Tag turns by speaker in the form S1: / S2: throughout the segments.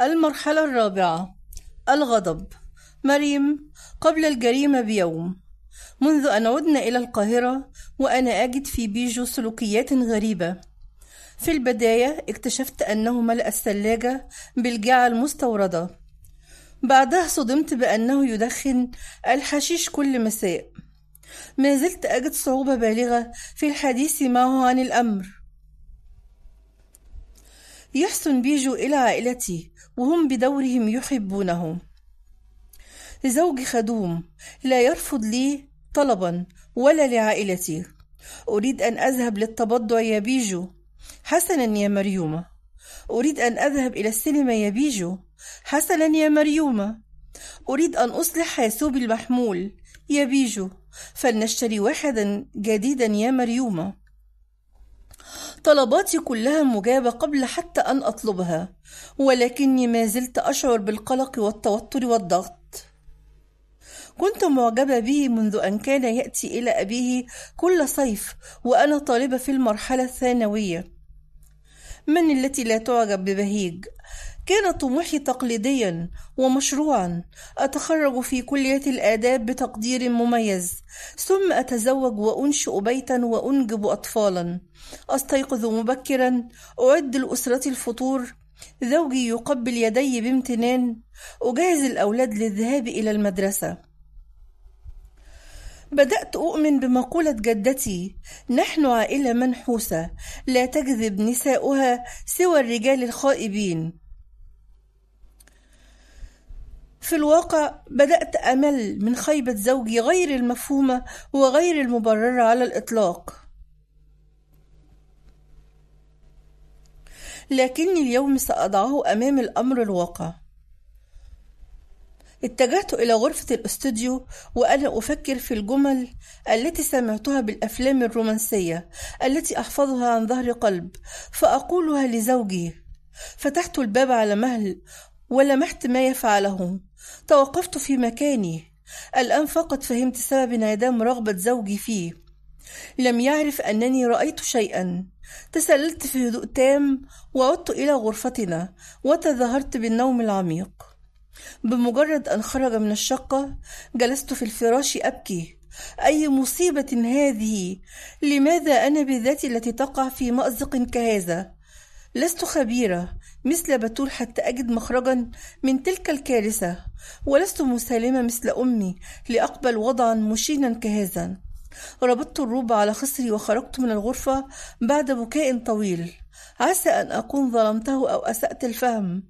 S1: المرحلة الرابعة. الغضب. مريم قبل الجريمة بيوم. منذ أن عدنا إلى القاهرة وأنا أجد في بيجو سلوكيات غريبة. في البداية اكتشفت أنه ملأ الثلاجة بالجعة المستوردة. بعدها صدمت بأنه يدخن الحشيش كل مساء. ما زلت أجد صعوبة بالغة في الحديث معه عن الأمر. يحسن بيجو إلى عائلتي. وهم بدورهم يحبونه. زوجي خدوم لا يرفض لي طلبا ولا لعائلتي. أريد أن أذهب للتبضع يا بيجو. حسنا يا مريومة. أريد أن أذهب إلى السينما يا بيجو. حسنا يا مريومة. أريد أن أصلح حاسوبي المحمول يا بيجو. فلنشتري واحدا جديدا يا مريومة. طلباتي كلها مجابة قبل حتى أن أطلبها ولكني ما زلت أشعر بالقلق والتوتر والضغط. كنت معجبة به منذ أن كان يأتي إلى أبيه كل صيف وأنا طالبة في المرحلة الثانوية. من التي لا تعجب ببهيج؟ كان طموحي تقليديا ومشروعا. أتخرج في كلية الآداب بتقدير مميز. ثم أتزوج وأنشئ بيتا وأنجب أطفالا. أستيقظ مبكرا. أعد لأسرتي الفطور. زوجي يقبل يدي بامتنان. أجهز الأولاد للذهاب إلى المدرسة. بدأت أؤمن بمقولة جدتي نحن عائلة منحوسة. لا تجذب نساؤها سوى الرجال الخائبين. في الواقع بدأت أمل من خيبة زوجي غير المفهومة وغير المبررة على الإطلاق. لكني اليوم سأضعه أمام الأمر الواقع. اتجهت إلى غرفة الأستوديو وأنا أفكر في الجمل التي سمعتها بالأفلام الرومانسية التي أحفظها عن ظهر قلب فأقولها لزوجي فتحت الباب على مهل ولمحت ما يفعله. توقفت في مكاني. الآن فقط فهمت سبب انعدام رغبة زوجي فيه. لم يعرف أنني رأيت شيئا. تسللت في هدوء تام وعدت إلى غرفتنا وتظاهرت بالنوم العميق. بمجرد أن خرج من الشقة جلست في الفراش أبكي. أي مصيبة هذه؟ لماذا أنا بالذات التي تقع في مأزق كهذا؟ لست خبيرة. مثل بتول حتى أجد مخرجا من تلك الكارثة ولست مسالمة مثل أمي لأقبل وضعا مشينا كهذا. ربطت الروب على خصري وخرجت من الغرفة بعد بكاء طويل. عسى أن أكون ظلمته أو أسأت الفهم.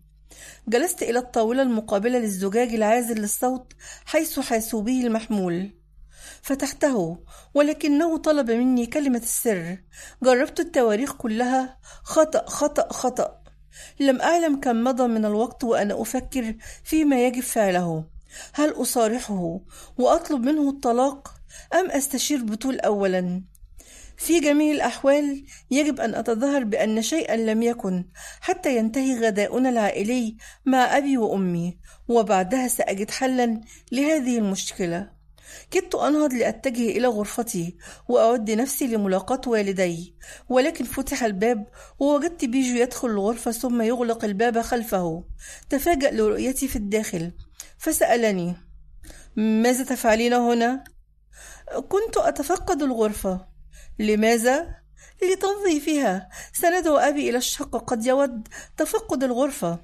S1: جلست إلى الطاولة المقابلة للزجاج العازل للصوت حيث حاسوبه المحمول. فتحته ولكنه طلب مني كلمة السر. جربت التواريخ كلها. خطأ خطأ خطأ. لم أعلم كم مضى من الوقت وأنا أفكر فيما يجب فعله. هل أصارحه وأطلب منه الطلاق أم أستشير بطول أولا؟ في جميع الأحوال يجب أن أتظاهر بأن شيئا لم يكن حتى ينتهي غداؤنا العائلي مع أبي وأمي وبعدها سأجد حلا لهذه المشكلة. كدت أنهض لأتجه إلى غرفتي وأعد نفسي لملاقاة والدي ولكن فتح الباب ووجدت بيجو يدخل الغرفة ثم يغلق الباب خلفه تفاجأ لرؤيتي في الداخل فسألني ماذا تفعلين هنا؟ كنت أتفقد الغرفة لماذا؟ لتنظيفها سندعو أبي إلى الشقة قد يود تفقد الغرفة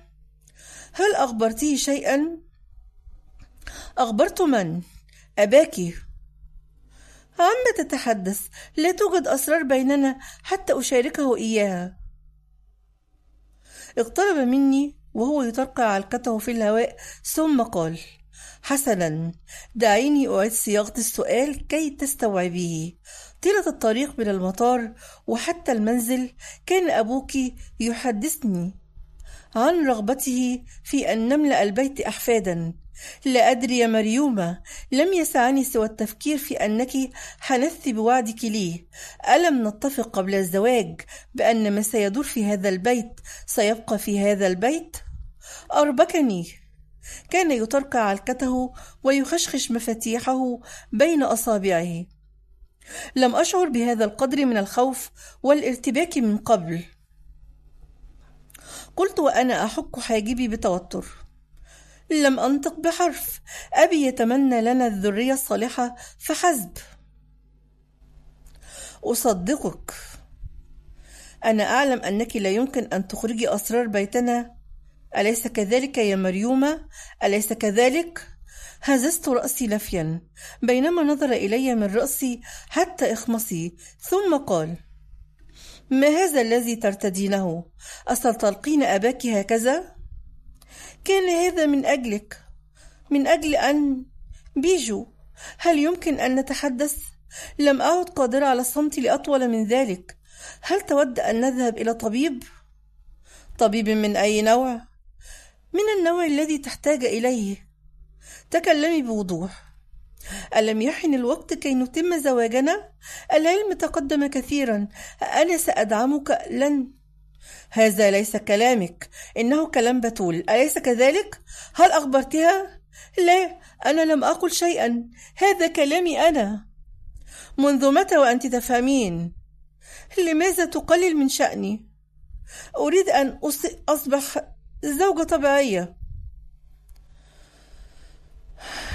S1: هل أخبرته شيئا؟ أخبرت من؟ أباك عما تتحدث. لا توجد أسرار بيننا حتى أشاركه إياها. اقترب مني وهو يطرقع علكته في الهواء ثم قال حسنا. دعيني أعيد صياغة السؤال كي تستوعبيه طيلة الطريق من المطار وحتى المنزل كان أبوك يحدثني عن رغبته في أن نملأ البيت أحفادا. لا أدري يا مريومة لم يسعني سوى التفكير في أنك حنثت بوعدك لي. ألم نتفق قبل الزواج بأن ما سيدور في هذا البيت سيبقى في هذا البيت؟ أربكني. كان يطرقع علكته ويخشخش مفاتيحه بين أصابعه. لم أشعر بهذا القدر من الخوف والارتباك من قبل. قلت وأنا أحك حاجبي بتوتر. لم أنطق بحرف. أبي يتمنى لنا الذرية الصالحة فحسب. أصدقك. أنا أعلم أنك لا يمكن أن تخرجي أسرار بيتنا. أليس كذلك يا مريومة؟ أليس كذلك؟ هززت رأسي لفيا بينما نظر إلي من رأسي حتى إخمصي ثم قال ما هذا الذي ترتدينه؟ أستلقين أباك هكذا؟ كان هذا من أجلك من أجل أن بيجو هل يمكن أن نتحدث؟ لم أعد قادرة على الصمت لأطول من ذلك. هل تود أن نذهب إلى طبيب؟ طبيب من أي نوع؟ من النوع الذي تحتاج إليه. تكلمي بوضوح. ألم يحن الوقت كي نتم زواجنا؟ العلم تقدم كثيرا. أنا سأدعمك لن هذا ليس كلامك إنه كلام بتول أليس كذلك؟ هل أخبرتها؟ لا أنا لم أقل شيئا هذا كلامي أنا منذ متى وأنت تفهمين؟ لماذا تقلل من شأني؟ أريد أن أصبح زوجة طبيعية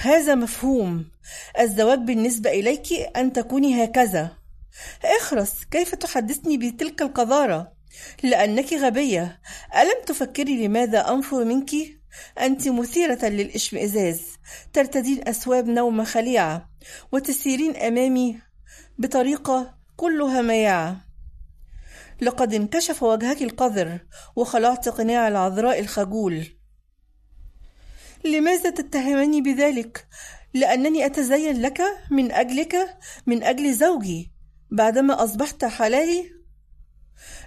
S1: هذا مفهوم الزواج بالنسبة إليك أن تكوني هكذا اخرس كيف تحدثني بتلك القذارة لأنك غبية. ألم تفكري لماذا أنفر منك؟ أنت مثيرة للإشمئزاز. ترتدين أثواب نوم خليعة وتسيرين أمامي بطريقة كلها مياعة لقد انكشف وجهك القذر وخلعت قناع العذراء الخجول. لماذا تتهمني بذلك؟ لأنني أتزين لك من أجلك من أجل زوجي. بعدما أصبحت حلالي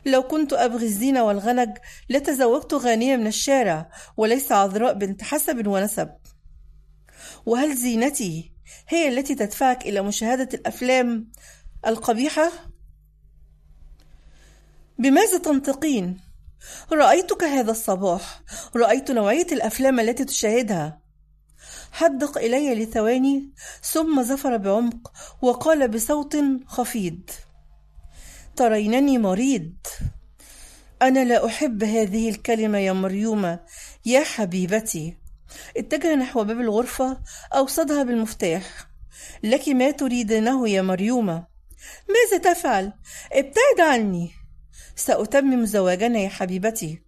S1: لو كنت أبغي الزينة والغنج لتزوجت غانيه من الشارع وليس عذراء بنت حسب ونسب. وهل زينتي هي التي تدفعك إلى مشاهدة الأفلام القبيحة؟ بماذا تنطقين؟ رأيتك هذا الصباح رأيت نوعية الأفلام التي تشاهدها. حدق إلي لثواني ثم زفر بعمق وقال بصوت خفيض. ترينني مريض. أنا لا أحب هذه الكلمة يا مريومة يا حبيبتي. اتجه نحو باب الغرفة أوصدها بالمفتاح. لك ما تريدينه يا مريومة. ماذا تفعل؟ ابتعد عني. سأتمم زواجنا يا حبيبتي.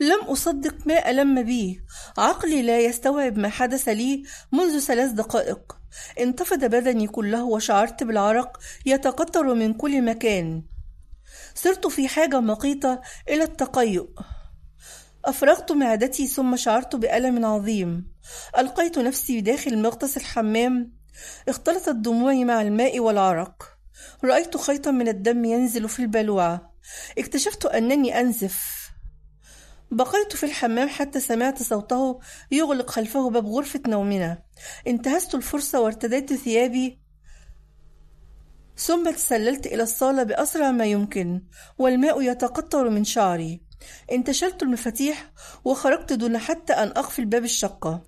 S1: لم أصدق ما ألم بي عقلي لا يستوعب ما حدث لي منذ ثلاث دقائق. انتفض بدني كله وشعرت بالعرق يتقطر من كل مكان. صرت في حاجة مقيتة إلى التقيؤ. أفرغت معدتي ثم شعرت بألم عظيم. ألقيت نفسي داخل مغطس الحمام. اختلطت دموعي مع الماء والعرق. رأيت خيطا من الدم ينزل في البلوعة اكتشفت أنني أنزف. بقيت في الحمام حتى سمعت صوته يغلق خلفه باب غرفة نومنا. انتهزت الفرصة وارتديت ثيابي. ثم تسللت إلى الصالة بأسرع ما يمكن والماء يتقطر من شعري. انتشلت المفاتيح وخرجت دون حتى أن أقفل باب الشقة.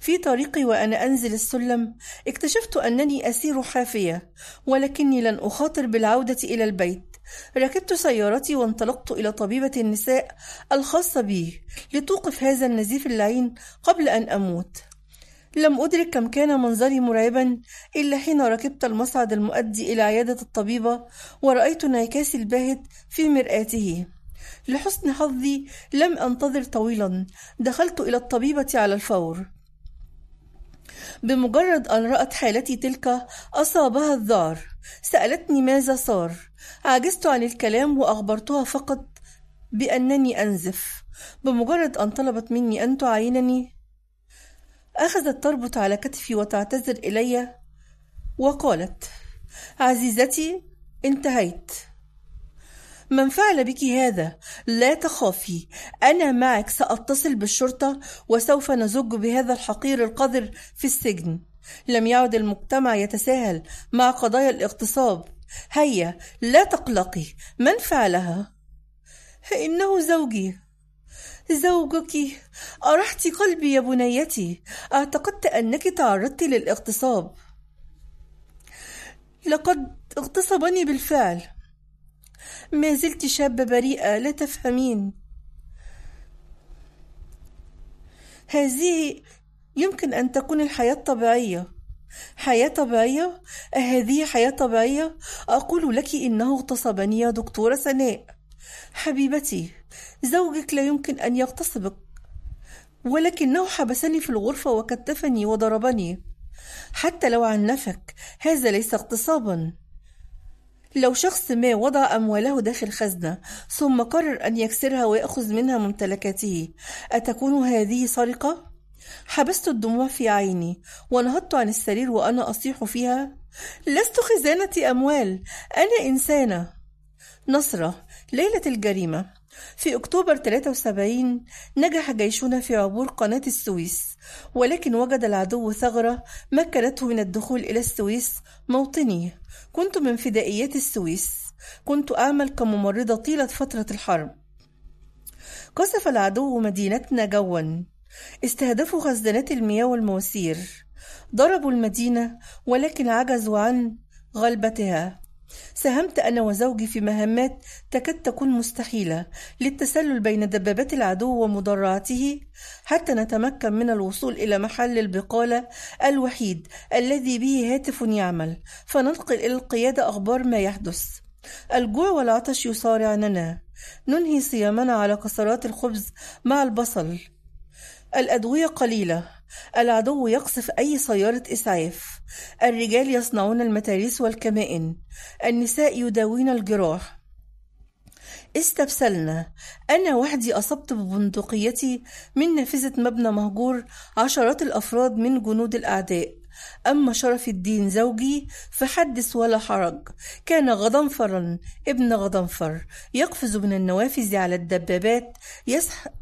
S1: في طريقي وأنا أنزل السلم اكتشفت أنني أسير حافية ولكني لن أخاطر بالعودة إلى البيت. ركبت سيارتي وانطلقت إلى طبيبة النساء الخاصة بي لتوقف هذا النزيف اللعين قبل أن أموت. لم أدرك كم كان منظري مرعبا إلا حين ركبت المصعد المؤدي إلى عيادة الطبيبة ورأيت انعكاسي الباهت في مرآته. لحسن حظي لم أنتظر طويلا دخلت إلى الطبيبة على الفور. بمجرد أن رأت حالتي تلك أصابها الذعر سألتني ماذا صار. عجزت عن الكلام وأخبرتها فقط بأنني أنزف بمجرد أن طلبت مني أن تعاينني أخذت تربط على كتفي وتعتذر إلي وقالت عزيزتي انتهيت. من فعل بك هذا؟ لا تخافي أنا معك سأتصل بالشرطة وسوف نزج بهذا الحقير القذر في السجن. لم يعد المجتمع يتساهل مع قضايا الاغتصاب. هيا لا تقلقي. من فعلها؟ إنه زوجي. زوجك. أرحت قلبي يا بنيتي. أعتقدت أنك تعرضت للاغتصاب. لقد اغتصبني بالفعل. ما زلت شابة بريئة لا تفهمين. هذه يمكن أن تكون الحياة الطبيعية. حياة طبيعية؟ أهذه حياة طبيعية؟ أقول لك إنه اغتصبني يا دكتورة سناء حبيبتي زوجك لا يمكن أن يغتصبك ولكنه حبسني في الغرفة وكتفني وضربني حتى لو عنفك هذا ليس اغتصابا لو شخص ما وضع أمواله داخل خزنة ثم قرر أن يكسرها ويأخذ منها ممتلكاته أتكون هذه سرقة؟ حبست الدموع في عيني ونهضت عن السرير وأنا أصيح فيها لست خزانة أموال أنا إنسانة. نصرة ليلة الجريمة. في أكتوبر 73 نجح جيشنا في عبور قناة السويس ولكن وجد العدو ثغرة مكنته من الدخول إلى السويس موطني. كنت من فدائيات السويس. كنت أعمل كممرضة طيلة فترة الحرب. قصف العدو مدينتنا جوا. استهدفوا خزانات المياه والمواسير. ضربوا المدينة ولكن عجزوا عن غلبتها. ساهمت أنا وزوجي في مهمات تكاد تكون مستحيلة للتسلل بين دبابات العدو ومدرعاته حتى نتمكن من الوصول إلى محل البقالة الوحيد الذي به هاتف يعمل. فننقل إلى القيادة أخبار ما يحدث. الجوع والعطش يصارعننا. ننهي صيامنا على كسرات الخبز مع البصل. الأدوية قليلة. العدو يقصف أي سيارة إسعاف. الرجال يصنعون المتاريس والكمائن. النساء يداوين الجراح. استبسلنا. أنا وحدي أصبت ببندقيتي من نافذة مبنى مهجور عشرات الأفراد من جنود الأعداء. أما شرف الدين زوجي فحدث ولا حرج. كان غضنفرا ابن غضنفر يقفز من النوافذ على الدبابات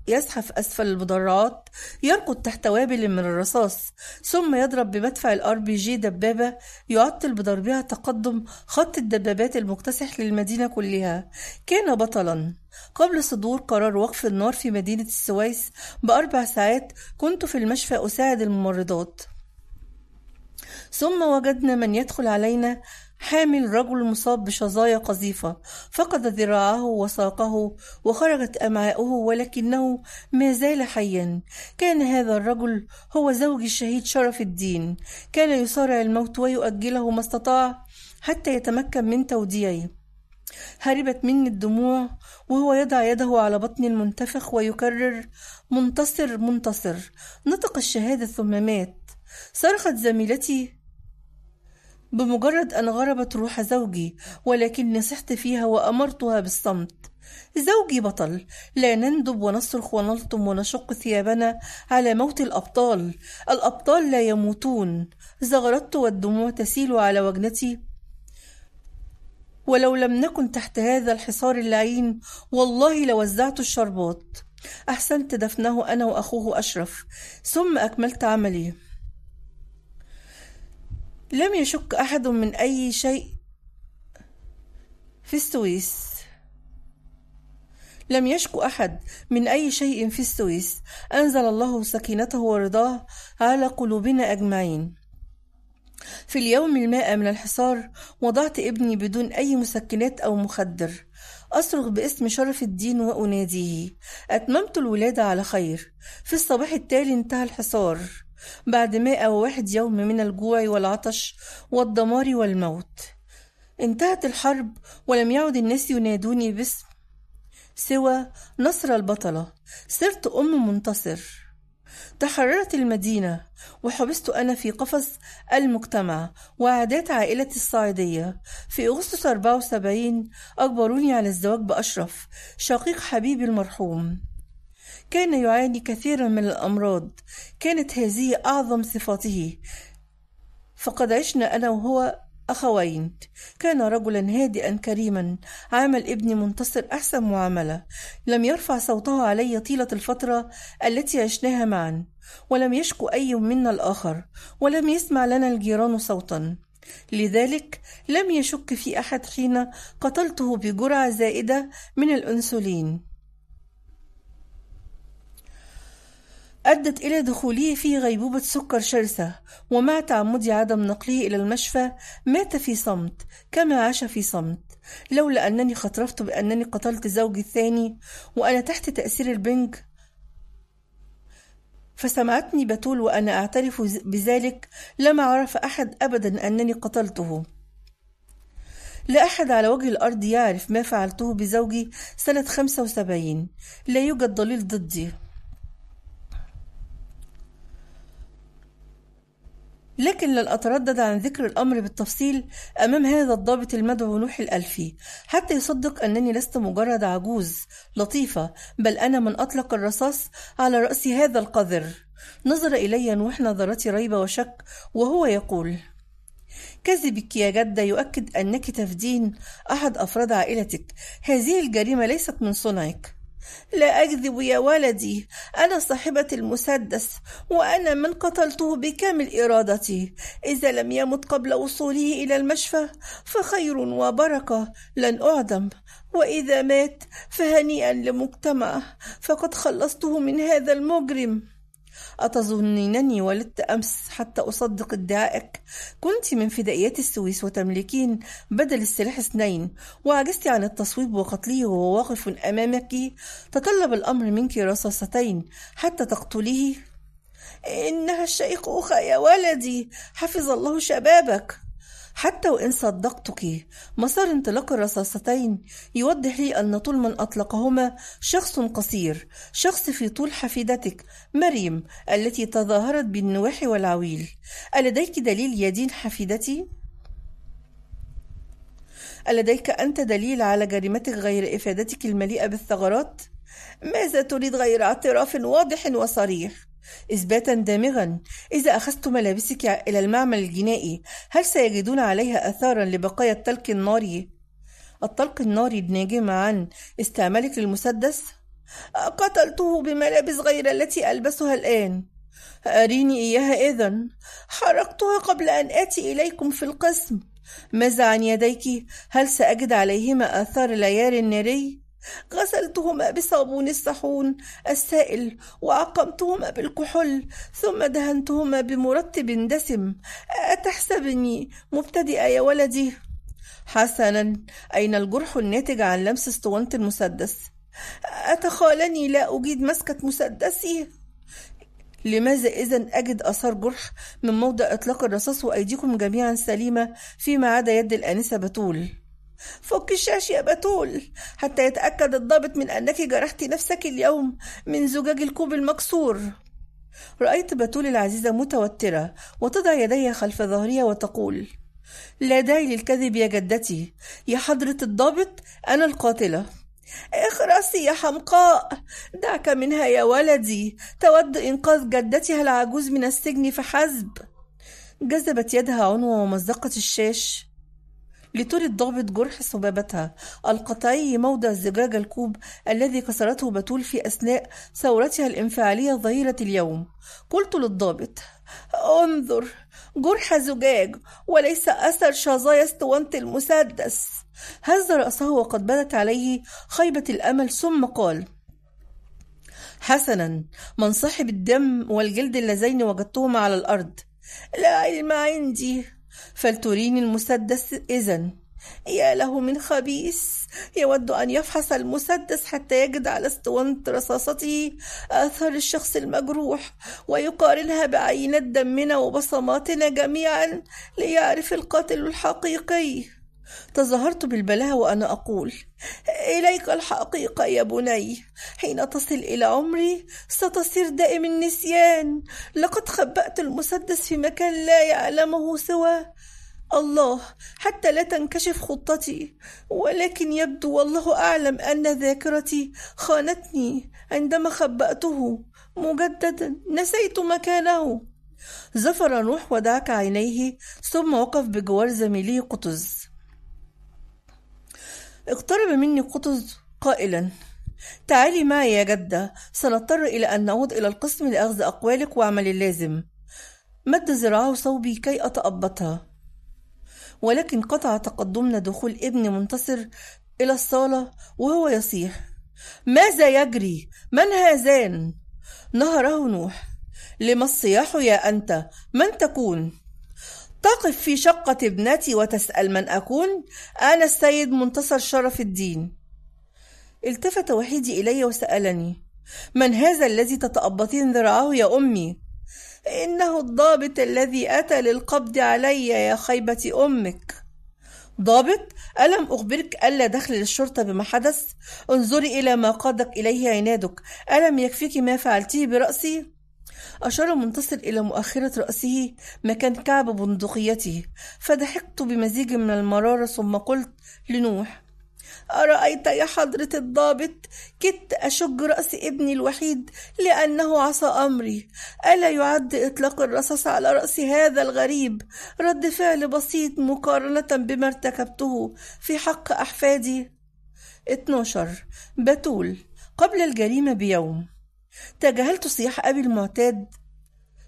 S1: يزحف أسفل المدرعات يركض تحت وابل من الرصاص ثم يضرب بمدفع الأر بي جي دبابة يعطل بضربها تقدم خط الدبابات المكتسح للمدينة كلها. كان بطلا. قبل صدور قرار وقف النار في مدينة السويس بأربع ساعات كنت في المشفى أساعد الممرضات. ثم وجدنا من يدخل علينا حامل رجل مصاب بشظايا قذيفة. فقد ذراعه وساقه وخرجت أمعاؤه ولكنه ما زال حيا. كان هذا الرجل هو زوج الشهيد شرف الدين. كان يصارع الموت ويؤجله ما استطاع حتى يتمكن من توديعه. هربت مني الدموع وهو يضع يده على بطني المنتفخ ويكرر منتصر منتصر نطق الشهادة ثم مات. صرخت زميلتي بمجرد أن غربت روح زوجي ولكني صحت فيها وأمرتها بالصمت. زوجي بطل لا نندب ونصرخ ونلطم ونشق ثيابنا على موت الأبطال. الأبطال لا يموتون. زغرت والدموع تسيل على وجنتي. ولو لم نكن تحت هذا الحصار اللعين والله لوزعت الشربات. أحسنت دفنه أنا وأخوه أشرف. ثم أكملت عملي. لم يشك أحد من أي شيء في السويس. لم يشك أحد من أي شيء في السويس. أنزل الله سكينته ورضاه على قلوبنا أجمعين. في اليوم المائة من الحصار وضعت ابني بدون أي مسكنات أو مخدر. أصرخ باسم شرف الدين وأناديه. أتممت الولادة على خير. في الصباح التالي انتهى الحصار. بعد مائة وواحد يوم من الجوع والعطش والدمار والموت. انتهت الحرب ولم يعد الناس ينادوني باسم سوى نصر البطلة. صرت أم منتصر. تحررت المدينة وحبست أنا في قفص المجتمع وعادات عائلتي الصعيدية. في أغسطس 74 أجبروني على الزواج بأشرف شقيق حبيبي المرحوم. كان يعاني كثيرا من الأمراض. كانت هذه أعظم صفاته. فقد عشنا أنا وهو أخوين. كان رجلا هادئا كريما. عامل ابني منتصر أحسن معاملة. لم يرفع صوته علي طيلة الفترة التي عشناها معا. ولم يشكو أي منا الآخر. ولم يسمع لنا الجيران صوتا. لذلك لم يشك في أحد حين قتلته بجرعة زائدة من الأنسولين. أدت إلى دخوله في غيبوبة سكر شرسة ومع تعمد عدم نقله إلى المشفى مات في صمت كما عاش في صمت. لولا أنني خطرفت بأنني قتلت زوجي الثاني وأنا تحت تأثير البنج. فسمعتني بتول وأنا أعترف بذلك لما عرف أحد أبدا أنني قتلته. لا أحد على وجه الأرض يعرف ما فعلته بزوجي سنة خمسة وسبعين. لا يوجد دليل ضدي. لكن لن أتردد عن ذكر الأمر بالتفصيل أمام هذا الضابط المدعو نوح الألفي. حتى يصدق أنني لست مجرد عجوز لطيفة بل أنا من أطلق الرصاص على رأس هذا القذر. نظر إلي نوح نظرتي ريبة وشك وهو يقول كذبك يا جدة يؤكد أنك تفدين أحد أفراد عائلتك. هذه الجريمة ليست من صنعك. لا أكذب يا ولدي أنا صاحبة المسدس وأنا من قتلته بكامل إرادتي. إذا لم يمت قبل وصوله إلى المشفى فخير وبركة لن أعدم. وإذا مات فهنيئا لمجتمعه فقد خلصته من هذا المجرم. أتظنينني ولدت أمس حتى أصدق ادعائك كنت من فدائيات السويس وتملكين بدل السلاح اثنين وعجزت عن التصويب وقتله وهو واقف أمامك. تطلب الأمر منك رصاصتين حتى تقتليه. إنها الشيخوخة يا ولدي حفظ الله شبابك. حتى وإن صدقتك مسار انطلاق الرصاصتين يوضح لي أن طول من أطلقهما شخص قصير شخص في طول حفيدتك مريم التي تظاهرت بالنواح والعويل ألديك دليل يدين حفيدتي؟ ألديك أنت دليل على جريمتك غير إفادتك المليئة بالثغرات؟ ماذا تريد غير اعتراف واضح وصريح؟ إثباتا دامغا. إذا أخذت ملابسك إلى المعمل الجنائي هل سيجدون عليها أثارا لبقايا التلك الناري الطلق الناري الناجم عن استعمالك للمسدس؟ قتلته بملابس غير التي ألبسها الآن. أريني إياها إذا حرقتها قبل أن آتي إليكم في القسم. ماذا عن يديك؟ هل سأجد عليهما آثار العيار الناري؟ غسلتهما بصابون الصحون السائل وعقمتهما بالكحول ثم دهنتهما بمرطب دسم. أتحسبني مبتدئة يا ولدي؟ حسنا. أين الجرح الناتج عن لمس اسطوانة المسدس؟ أتخالني لا أجيد مسكة مسدسي. لماذا إذا أجد أثار جرح من موضع إطلاق الرصاص وأيديكم جميعا سليمة فيما عدا يد الآنسة بتول؟ فك الشاش يا بتول حتى يتأكد الضابط من أنك جرحت نفسك اليوم من زجاج الكوب المكسور. رأيت بتول العزيزة متوترة وتضع يديها خلف ظهرها وتقول لا داعي للكذب يا جدتي يا حضرة الضابط أنا القاتلة. اخرسي يا حمقاء دعك منها يا ولدي تود إنقاذ جدتها العجوز من السجن فحسب جذبت يدها عنوة ومزقت الشاش لتري الضابط جرح صبابتها القطعي موضع زجاج الكوب الذي كسرته بتول في أثناء ثورتها الإنفعالية ظهيرة اليوم. قلت للضابط انظر جرح زجاج وليس أثر شظايا اسطوانة المسدس. هز رأسه وقد بدت عليه خيبة الأمل ثم قال حسنا من صاحب الدم والجلد اللذين وجدتهما على الأرض لا علم عندي. فلتريني المسدس إذا يا له من خبيث. يود أن يفحص المسدس حتى يجد على اسطوانة رصاصته آثار الشخص المجروح ويقارنها بعينات دمنا وبصماتنا جميعا ليعرف القاتل الحقيقي. تظاهرت بالبلاهة وأنا أقول إليك الحقيقة يا بني. حين تصل إلى عمري ستصير دائم النسيان. لقد خبأت المسدس في مكان لا يعلمه سوى. الله حتى لا تنكشف خطتي. ولكن يبدو والله أعلم أن ذاكرتي خانتني عندما خبأته. مجددا نسيت مكانه. زفر نوح ودعك عينيه ثم وقف بجوار زميله قطز. اقترب مني قطز قائلا تعالي معي يا جدة سنضطر إلى أن نعود إلى القسم لأخذ أقوالك وعمل اللازم مد ذراعه صوبي كي أتأبطها ولكن قطع تقدمنا دخول ابن منتصر إلى الصالة وهو يصيح ماذا يجري؟ من هذان؟ نهره نوح لما الصياح يا أنت من تكون تقف في شقة ابنتي وتسأل من أكون؟ أنا السيد منتصر شرف الدين. التفت وحيدي إلي وسألني من هذا الذي تتأبطين ذراعه يا أمي؟ إنه الضابط الذي أتى للقبض علي يا خيبة أمك. ضابط؟ ألم أخبرك ألا دخل للشرطة بما حدث؟ انظري إلى ما قادك إليه عنادك. ألم يكفيك ما فعلته برأسي؟ أشار منتصر إلى مؤخرة رأسه مكان كعب بندقيته فضحكت بمزيج من المرارة ثم قلت لنوح أرأيت يا حضرة الضابط؟ كدت أشج رأس ابني الوحيد لأنه عصى أمري. ألا يعد إطلاق الرصاص على رأس هذا الغريب؟ رد فعل بسيط مقارنة بما ارتكبته في حق أحفادي. 12 بتول قبل الجريمة بيوم. تجاهلت صياح أبي المعتاد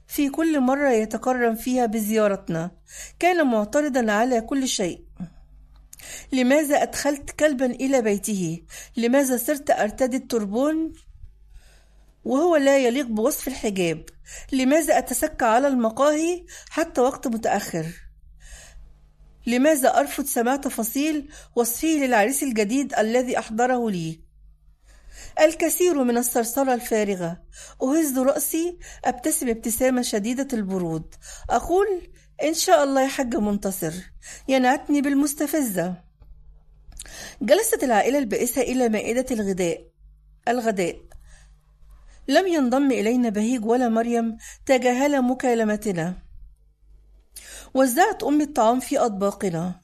S1: في كل مرة يتكرم فيها بزيارتنا كان معترضا على كل شيء لماذا أدخلت كلبا إلى بيته؟ لماذا صرت أرتدي التربون؟ وهو لا يليق بوصف الحجاب لماذا أتسكى على المقاهي حتى وقت متأخر؟ لماذا أرفض سماع تفاصيل وصفه للعريس الجديد الذي أحضره لي؟ الكثير من الصرصرة الفارغة. أهز رأسي أبتسم ابتسامة شديدة البرود. أقول إن شاء الله يا حاج منتصر. ينعتني بالمستفزة. جلست العائلة البائسة إلى مائدة الغداء. الغداء. لم ينضم إلينا بهيج ولا مريم تجاهل مكالمتنا. وزعت أمي الطعام في أطباقنا.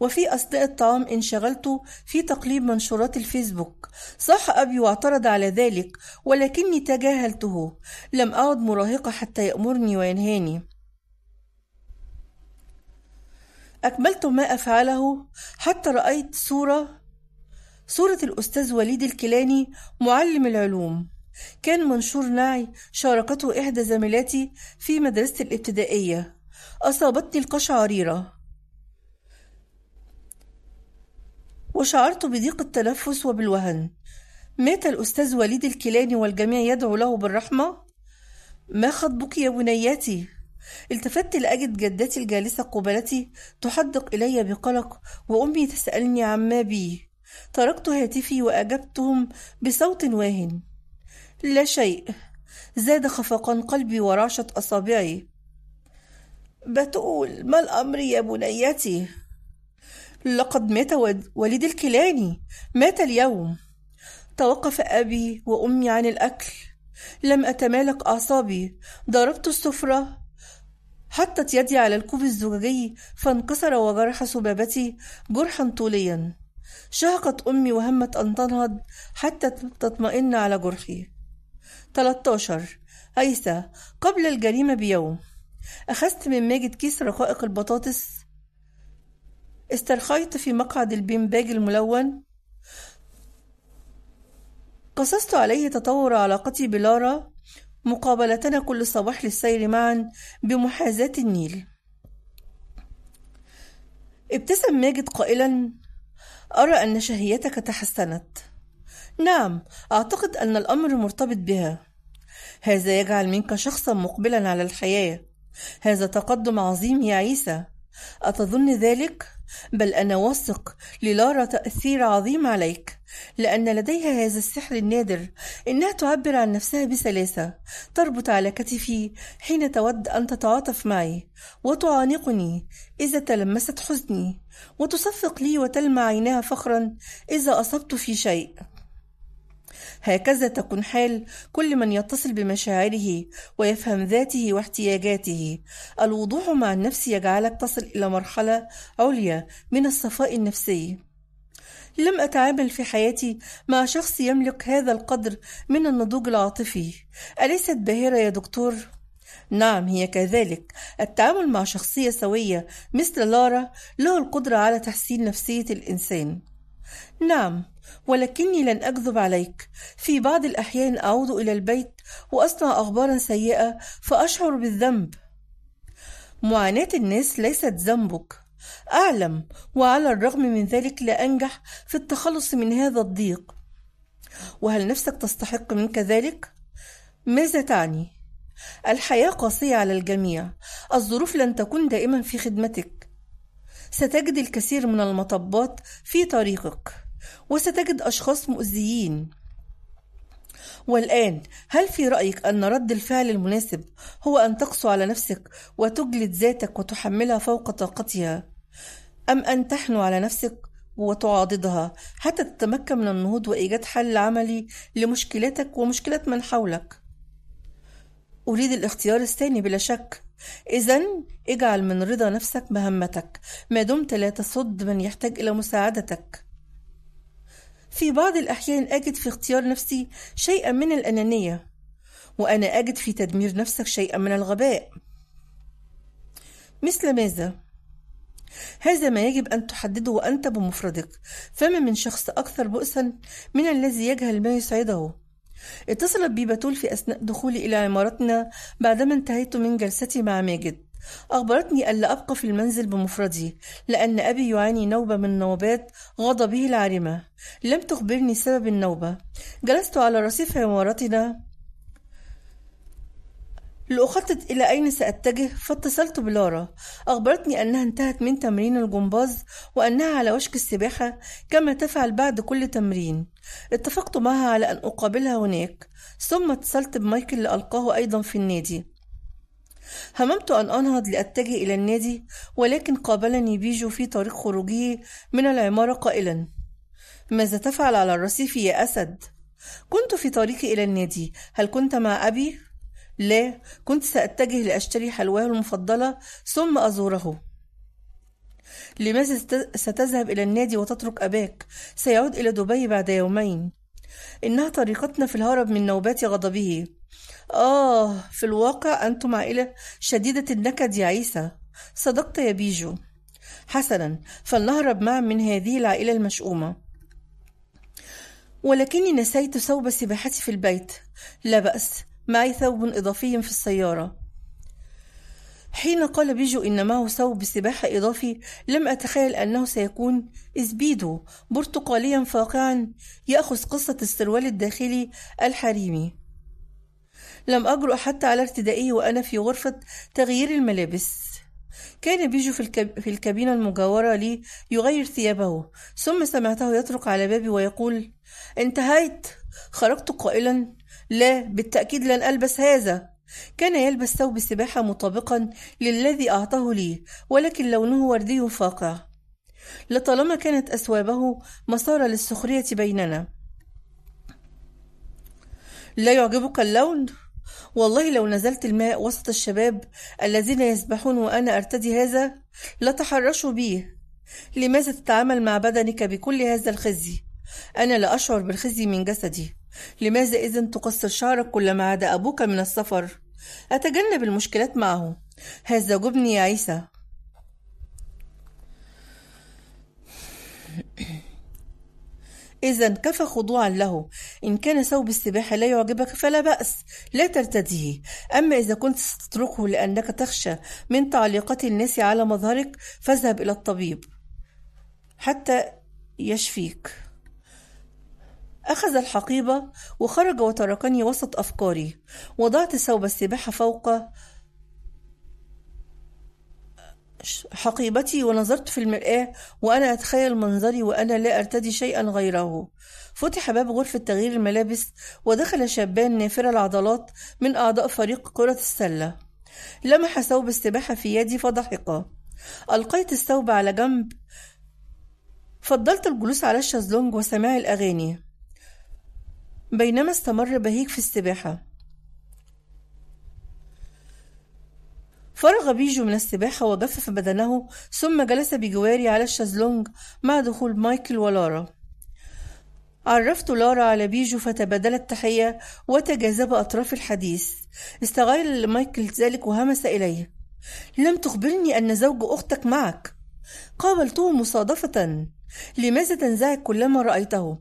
S1: وفي أثناء الطعام انشغلت في تقليب منشورات الفيسبوك. صح أبي واعترض على ذلك ولكني تجاهلته. لم أعد مراهقة حتى يأمرني وينهاني. أكملت ما أفعله. حتى رأيت صورة صورة الأستاذ وليد الكيلاني معلم العلوم. كان منشور نعي شاركته إحدى زميلاتي في مدرسة الابتدائية. أصابتني القشعريرة. وشعرت بضيق التنفس وبالوهن. مات الأستاذ وليد الكيلاني والجميع يدعو له بالرحمة؟ ما خطبك يا بنياتي؟ التفت لأجد جدتي الجالسة قبلتي تحدق إلي بقلق وأمي تسألني عما بي. تركت هاتفي وأجبتهم بصوت واهن. لا شيء. زاد خفقان قلبي ورعشة أصابعي. بتقول ما الأمر يا بنيتي لقد مات وليد الكيلاني. مات اليوم. توقف أبي وأمي عن الأكل. لم أتمالك أعصابي. ضربت السفرة. حطت يدي على الكوب الزجاجي فانكسر وجرح سبابتي جرحا طوليا. شهقت أمي وهمت أن تنهض حتى تطمئن على جرحي. 13 أيسا قبل الجريمة بيوم. أخذت من ماجد كيس رقائق البطاطس استرخيت في مقعد ال bean bag الملون. قصصت عليه تطور علاقتي بلارا مقابلتنا كل صباح للسير معا بمحاذاة النيل. ابتسم ماجد قائلا أرى أن شهيتك تحسنت. نعم أعتقد أن الأمر مرتبط بها. هذا يجعل منك شخصا مقبلا على الحياة. هذا تقدم عظيم يا عيسى. أتظن ذلك؟ بل أنا واثق للارا تأثير عظيم عليك لأن لديها هذا السحر النادر إنها تعبر عن نفسها بسلاسة تربط على كتفي حين تود أن تتعاطف معي وتعانقني إذا تلمست حزني وتصفق لي وتلمع عيناها فخرا إذا أصبت في شيء. هكذا تكون حال كل من يتصل بمشاعره ويفهم ذاته واحتياجاته. الوضوح مع النفس يجعلك تصل إلى مرحلة عليا من الصفاء النفسي. لم أتعامل في حياتي مع شخص يملك هذا القدر من النضوج العاطفي. أليست باهرة يا دكتور؟ نعم هي كذلك. التعامل مع شخصية سوية مثل لارا له القدرة على تحسين نفسية الإنسان. نعم ولكني لن أكذب عليك. في بعض الأحيان أعود إلى البيت وأسمع أخبارا سيئة فأشعر بالذنب. معاناة الناس ليست ذنبك. أعلم وعلى الرغم من ذلك لا أنجح في التخلص من هذا الضيق. وهل نفسك تستحق منك ذلك؟ ماذا تعني؟ الحياة قاسية على الجميع. الظروف لن تكون دائما في خدمتك. ستجد الكثير من المطبات في طريقك. وستجد أشخاص مؤذيين. والآن هل في رأيك أن رد الفعل المناسب هو أن تقسو على نفسك وتجلد ذاتك وتحملها فوق طاقتها أم أن تحنو على نفسك وتعاضدها حتى تتمكن من النهوض وإيجاد حل عملي لمشكلتك ومشكلة من حولك؟ أريد الاختيار الثاني بلا شك. إذا اجعل من رضا نفسك مهمتك. ما دمت لا تصد من يحتاج إلى مساعدتك. في بعض الأحيان أجد في اختيار نفسي شيئا من الأنانية وأنا أجد في تدمير نفسك شيئا من الغباء. مثل ماذا؟ هذا ما يجب أن تحدده وأنت بمفردك. فما من شخص أكثر بؤسا من الذي يجهل ما يسعده؟ اتصلت بي بتول في أثناء دخولي إلى عمارتنا بعدما انتهيت من جلستي مع ماجد. أخبرتني ألا أبقى في المنزل بمفردي لأن أبي يعاني نوبة من نوبات غضبه العارمة. لم تخبرني سبب النوبة. جلست على رصيف عمارتنا لأخطط إلى أين سأتجه فاتصلت بلارا. أخبرتني أنها انتهت من تمرين الجمباز وأنها على وشك السباحة كما تفعل بعد كل تمرين. اتفقت معها على أن أقابلها هناك. ثم اتصلت بمايكل لألقاه أيضا في النادي. هممت أن أنهض لأتجه إلى النادي ولكن قابلني بيجو في طريق خروجه من العمارة قائلا ماذا تفعل على الرصيف يا أسد؟ كنت في طريقي إلى النادي هل كنت مع أبي؟ لا كنت سأتجه لأشتري حلواه المفضلة ثم أزوره لماذا ستذهب إلى النادي وتترك أباك؟ سيعود إلى دبي بعد يومين إنها طريقتنا في الهرب من نوبات غضبه آه في الواقع أنتم عائلة شديدة النكد يا عيسى. صدقت يا بيجو. حسنا فلنهرب معا من هذه العائلة المشؤومة. ولكني نسيت ثوب سباحتي في البيت. لا بأس معي ثوب إضافي في السيارة. حين قال بيجو إن معه ثوب سباحة إضافي لم أتخيل أنه سيكون إزبيدو برتقاليا فاقعا يأخذ قصة السروال الداخلي الحريمي. لم أجرؤ حتى على ارتدائه وأنا في غرفة تغيير الملابس. كان بيجو في, الكب... في الكابينة المجاورة لي يغير ثيابه ثم سمعته يطرق على بابي ويقول انتهيت. خرجت قائلا لا بالتأكيد لن ألبس هذا. كان يلبس ثوب سباحة مطابقا للذي أعطاه لي ولكن لونه وردي فاقع. لطالما كانت أثوابه مسار للسخرية بيننا. لا يعجبك اللون؟ والله لو نزلت الماء وسط الشباب الذين يسبحون وأنا أرتدي هذا لتحرشوا بي لماذا تتعامل مع بدنك بكل هذا الخزي؟ أنا لا أشعر بالخزي من جسدي لماذا إذا تقصر شعرك كلما عاد أبوك من السفر؟ أتجنب المشكلات معه هذا جبني يا عيسى إذا كفى خضوعا له. إن كان ثوب السباحة لا يعجبك فلا بأس لا ترتديه. أما إذا كنت ستتركه لأنك تخشى من تعليقات الناس على مظهرك فاذهب إلى الطبيب. حتى يشفيك. أخذ الحقيبة وخرج وتركني وسط أفكاري. وضعت ثوب السباحة فوق حقيبتي ونظرت في المرآة وأنا أتخيل منظري وأنا لا أرتدي شيئا غيره. فتح باب غرفة تغيير الملابس ودخل شابان نافر العضلات من أعضاء فريق كرة السلة. لمح ثوب السباحة في يدي فضحكا ألقيت الثوب على جنب. فضلت الجلوس على الشازلونج وسماع الأغاني. بينما استمر بهيج في السباحة. فرغ بيجو من السباحة وجفف بدنه ثم جلس بجواري على الشازلونج مع دخول مايكل ولارا. عرفت لارا على بيجو فتبادلت تحية وتجاذب أطراف الحديث. استغل مايكل ذلك وهمس إليه. لم تخبرني أن زوج أختك معك. قابلته مصادفة. لماذا تنزعج كلما رأيته؟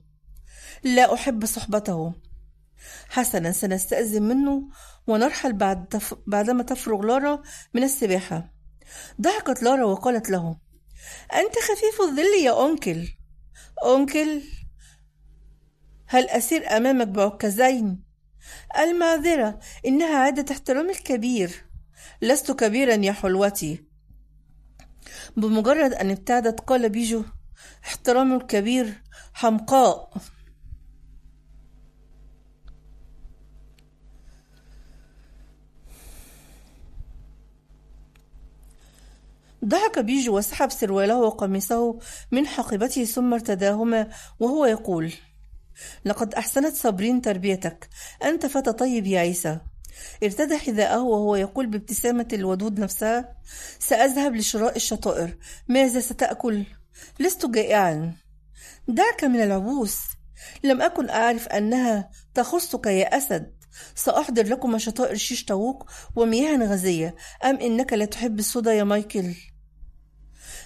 S1: لا أحب صحبته. حسنا سنستأذن منه ونرحل بعد تف... بعدما تفرغ لارا من السباحة. ضحكت لارا وقالت له أنت خفيف الظل يا أنكل أنكل هل أسير أمامك بعكازين المعذرة إنها عادة احترام الكبير. لست كبيرا يا حلوتي. بمجرد أن ابتعدت قال بيجو احترام الكبير حمقاء. ضحك بيجو وسحب سرواله وقميصه من حقيبته ثم ارتداهما وهو يقول لقد أحسنت صابرين تربيتك. أنت فتى طيب يا عيسى. ارتدى حذاءه وهو يقول بابتسامة الودود نفسها سأذهب لشراء الشطائر. ماذا ستأكل؟ لست جائعا. دعك من العبوس. لم أكن أعرف أنها تخصك يا أسد. سأحضر لكم شطائر شيش طاووق ومياه غازية. أم إنك لا تحب الصودا يا مايكل؟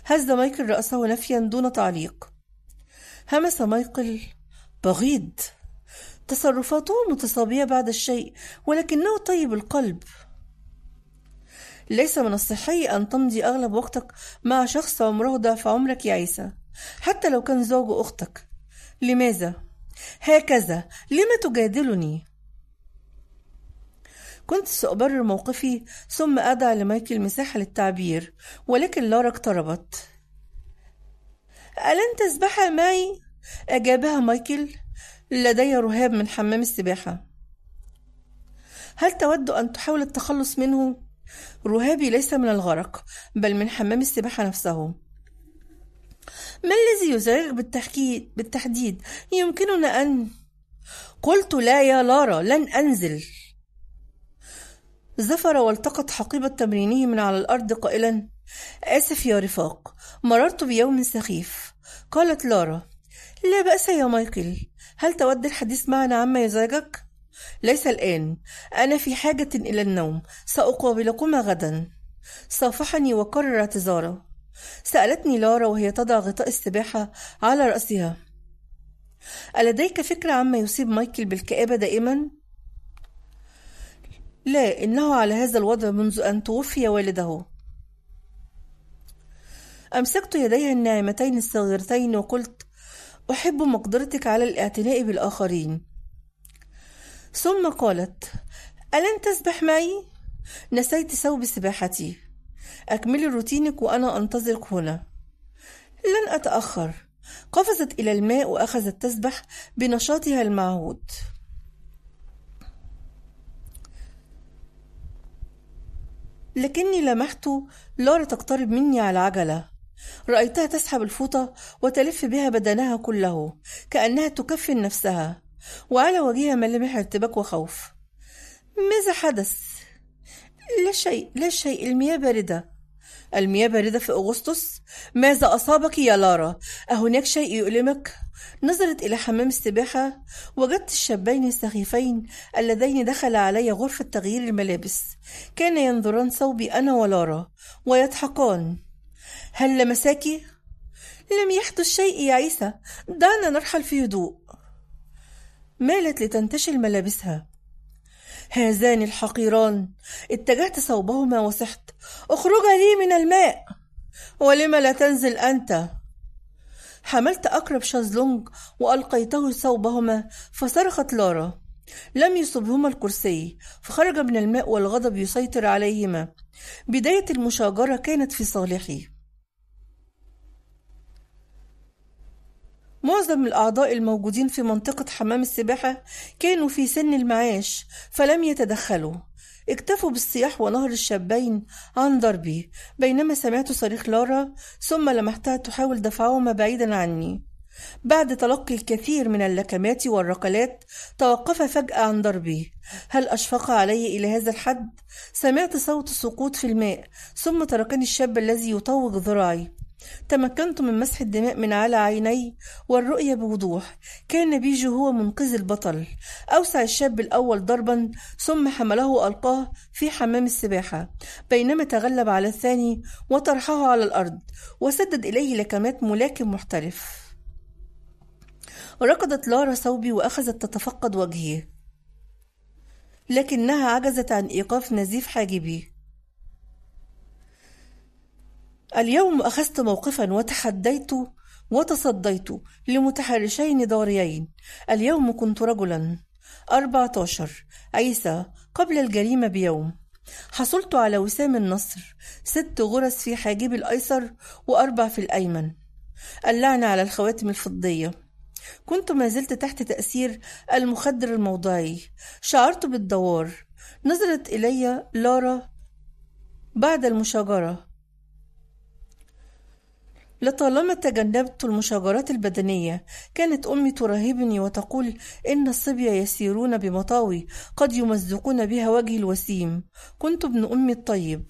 S1: هز مايكل رأسه نفيا دون تعليق. همس مايكل بغيض. تصرفاته متصابية بعد الشيء ولكنه طيب القلب. ليس من الصحي أن تمضي أغلب وقتك مع شخص عمره ضعف عمرك يا عيسى. حتى لو كان زوج أختك. لماذا؟ هكذا. لم تجادلني؟ كنت سأبرر موقفي ثم أدع لمايكل مساحة للتعبير ولكن لارا اقتربت. ألن تسبح معي؟ أجابها مايكل. لدي رهاب من حمام السباحة. هل تود أن تحاول التخلص منه؟ رهابي ليس من الغرق بل من حمام السباحة نفسه. ما الذي يزعجك بالتحكيد بالتحديد؟ يمكننا أن قلت لا يا لارا لن أنزل. زفر والتقط حقيبة تمرينه من على الأرض قائلا آسف يا رفاق مررت بيوم سخيف قالت لارا لا بأس يا مايكل هل تود الحديث معنا عما يزعجك؟ ليس الآن أنا في حاجة إلى النوم سأقابلكما غدا صافحني وقرر اعتذاره سألتني لارا وهي تضع غطاء السباحة على رأسها ألديك فكرة عما يصيب مايكل بالكآبة دائما؟ لا إنه على هذا الوضع منذ أن توفي والده. أمسكت يديها الناعمتين الصغيرتين وقلت أحب مقدرتك على الاعتناء بالآخرين. ثم قالت ألن تسبح معي؟ نسيت ثوب سباحتي. أكملي روتينك وأنا أنتظرك هنا. لن أتأخر. قفزت إلى الماء وأخذت تسبح بنشاطها المعهود. لكني لمحت لارا تقترب مني على عجلة رأيتها تسحب الفوطة وتلف بها بدنها كله كأنها تكفن نفسها وعلى وجهها ملامح ارتباك وخوف ماذا حدث؟ لا شيء لا شيء المياه باردة المياه باردة في أغسطس؟ ماذا أصابك يا لارا؟ أهناك شيء يؤلمك؟ نظرت إلى حمام السباحة وجدت الشابين السخيفين اللذين دخل علي غرفة تغيير الملابس. كان ينظران ثوبي أنا ولارا ويضحكان. هل لمساكي؟ لم يحدث شيء يا عيسى دعنا نرحل في هدوء. مالت لتنتشل ملابسها. هذان الحقيران اتجهت صوبهما وصحت اخرجا لي من الماء. ولم لا تنزل أنت؟ حملت أقرب شازلونج وألقيته صوبهما فصرخت لارا لم يصبهما الكرسي فخرج من الماء والغضب يسيطر عليهما. بداية المشاجرة كانت في صالحي. معظم الأعضاء الموجودين في منطقة حمام السباحة كانوا في سن المعاش فلم يتدخلوا. اكتفوا بالصياح ونهر الشابين عن ضربي بينما سمعت صريخ لارا ثم لمحتها تحاول دفعهما بعيدا عني. بعد تلقي الكثير من اللكمات والركلات توقف فجأة عن ضربي هل أشفق علي إلى هذا الحد؟ سمعت صوت سقوط في الماء ثم تركني الشاب الذي يطوق ذراعي. تمكنت من مسح الدماء من على عيني والرؤية بوضوح. كان بيجو هو منقذ البطل. أوسع الشاب الأول ضربا ثم حمله وألقاه في حمام السباحة. بينما تغلب على الثاني وطرحه على الأرض وسدد إليه لكمات ملاكم محترف. ركضت لارا ثوبي وأخذت تتفقد وجهي لكنها عجزت عن إيقاف نزيف حاجبي. اليوم أخذت موقفا وتحديت وتصديت لمتحرشين ضاريين اليوم كنت رجلا. 14 عيسى قبل الجريمة بيوم. حصلت على وسام النصر. ست غرز في حاجبي الأيسر وأربع في الأيمن. اللعنة على الخواتم الفضية. كنت ما زلت تحت تأثير المخدر الموضعي. شعرت بالدوار. نظرت إلي لارا بعد المشاجرة. لطالما تجنبت المشاجرات البدنية كانت أمي تراهبني وتقول إن الصبية يسيرون بمطاوي قد يمزقون بها وجهي الوسيم. كنت ابن أمي الطيب.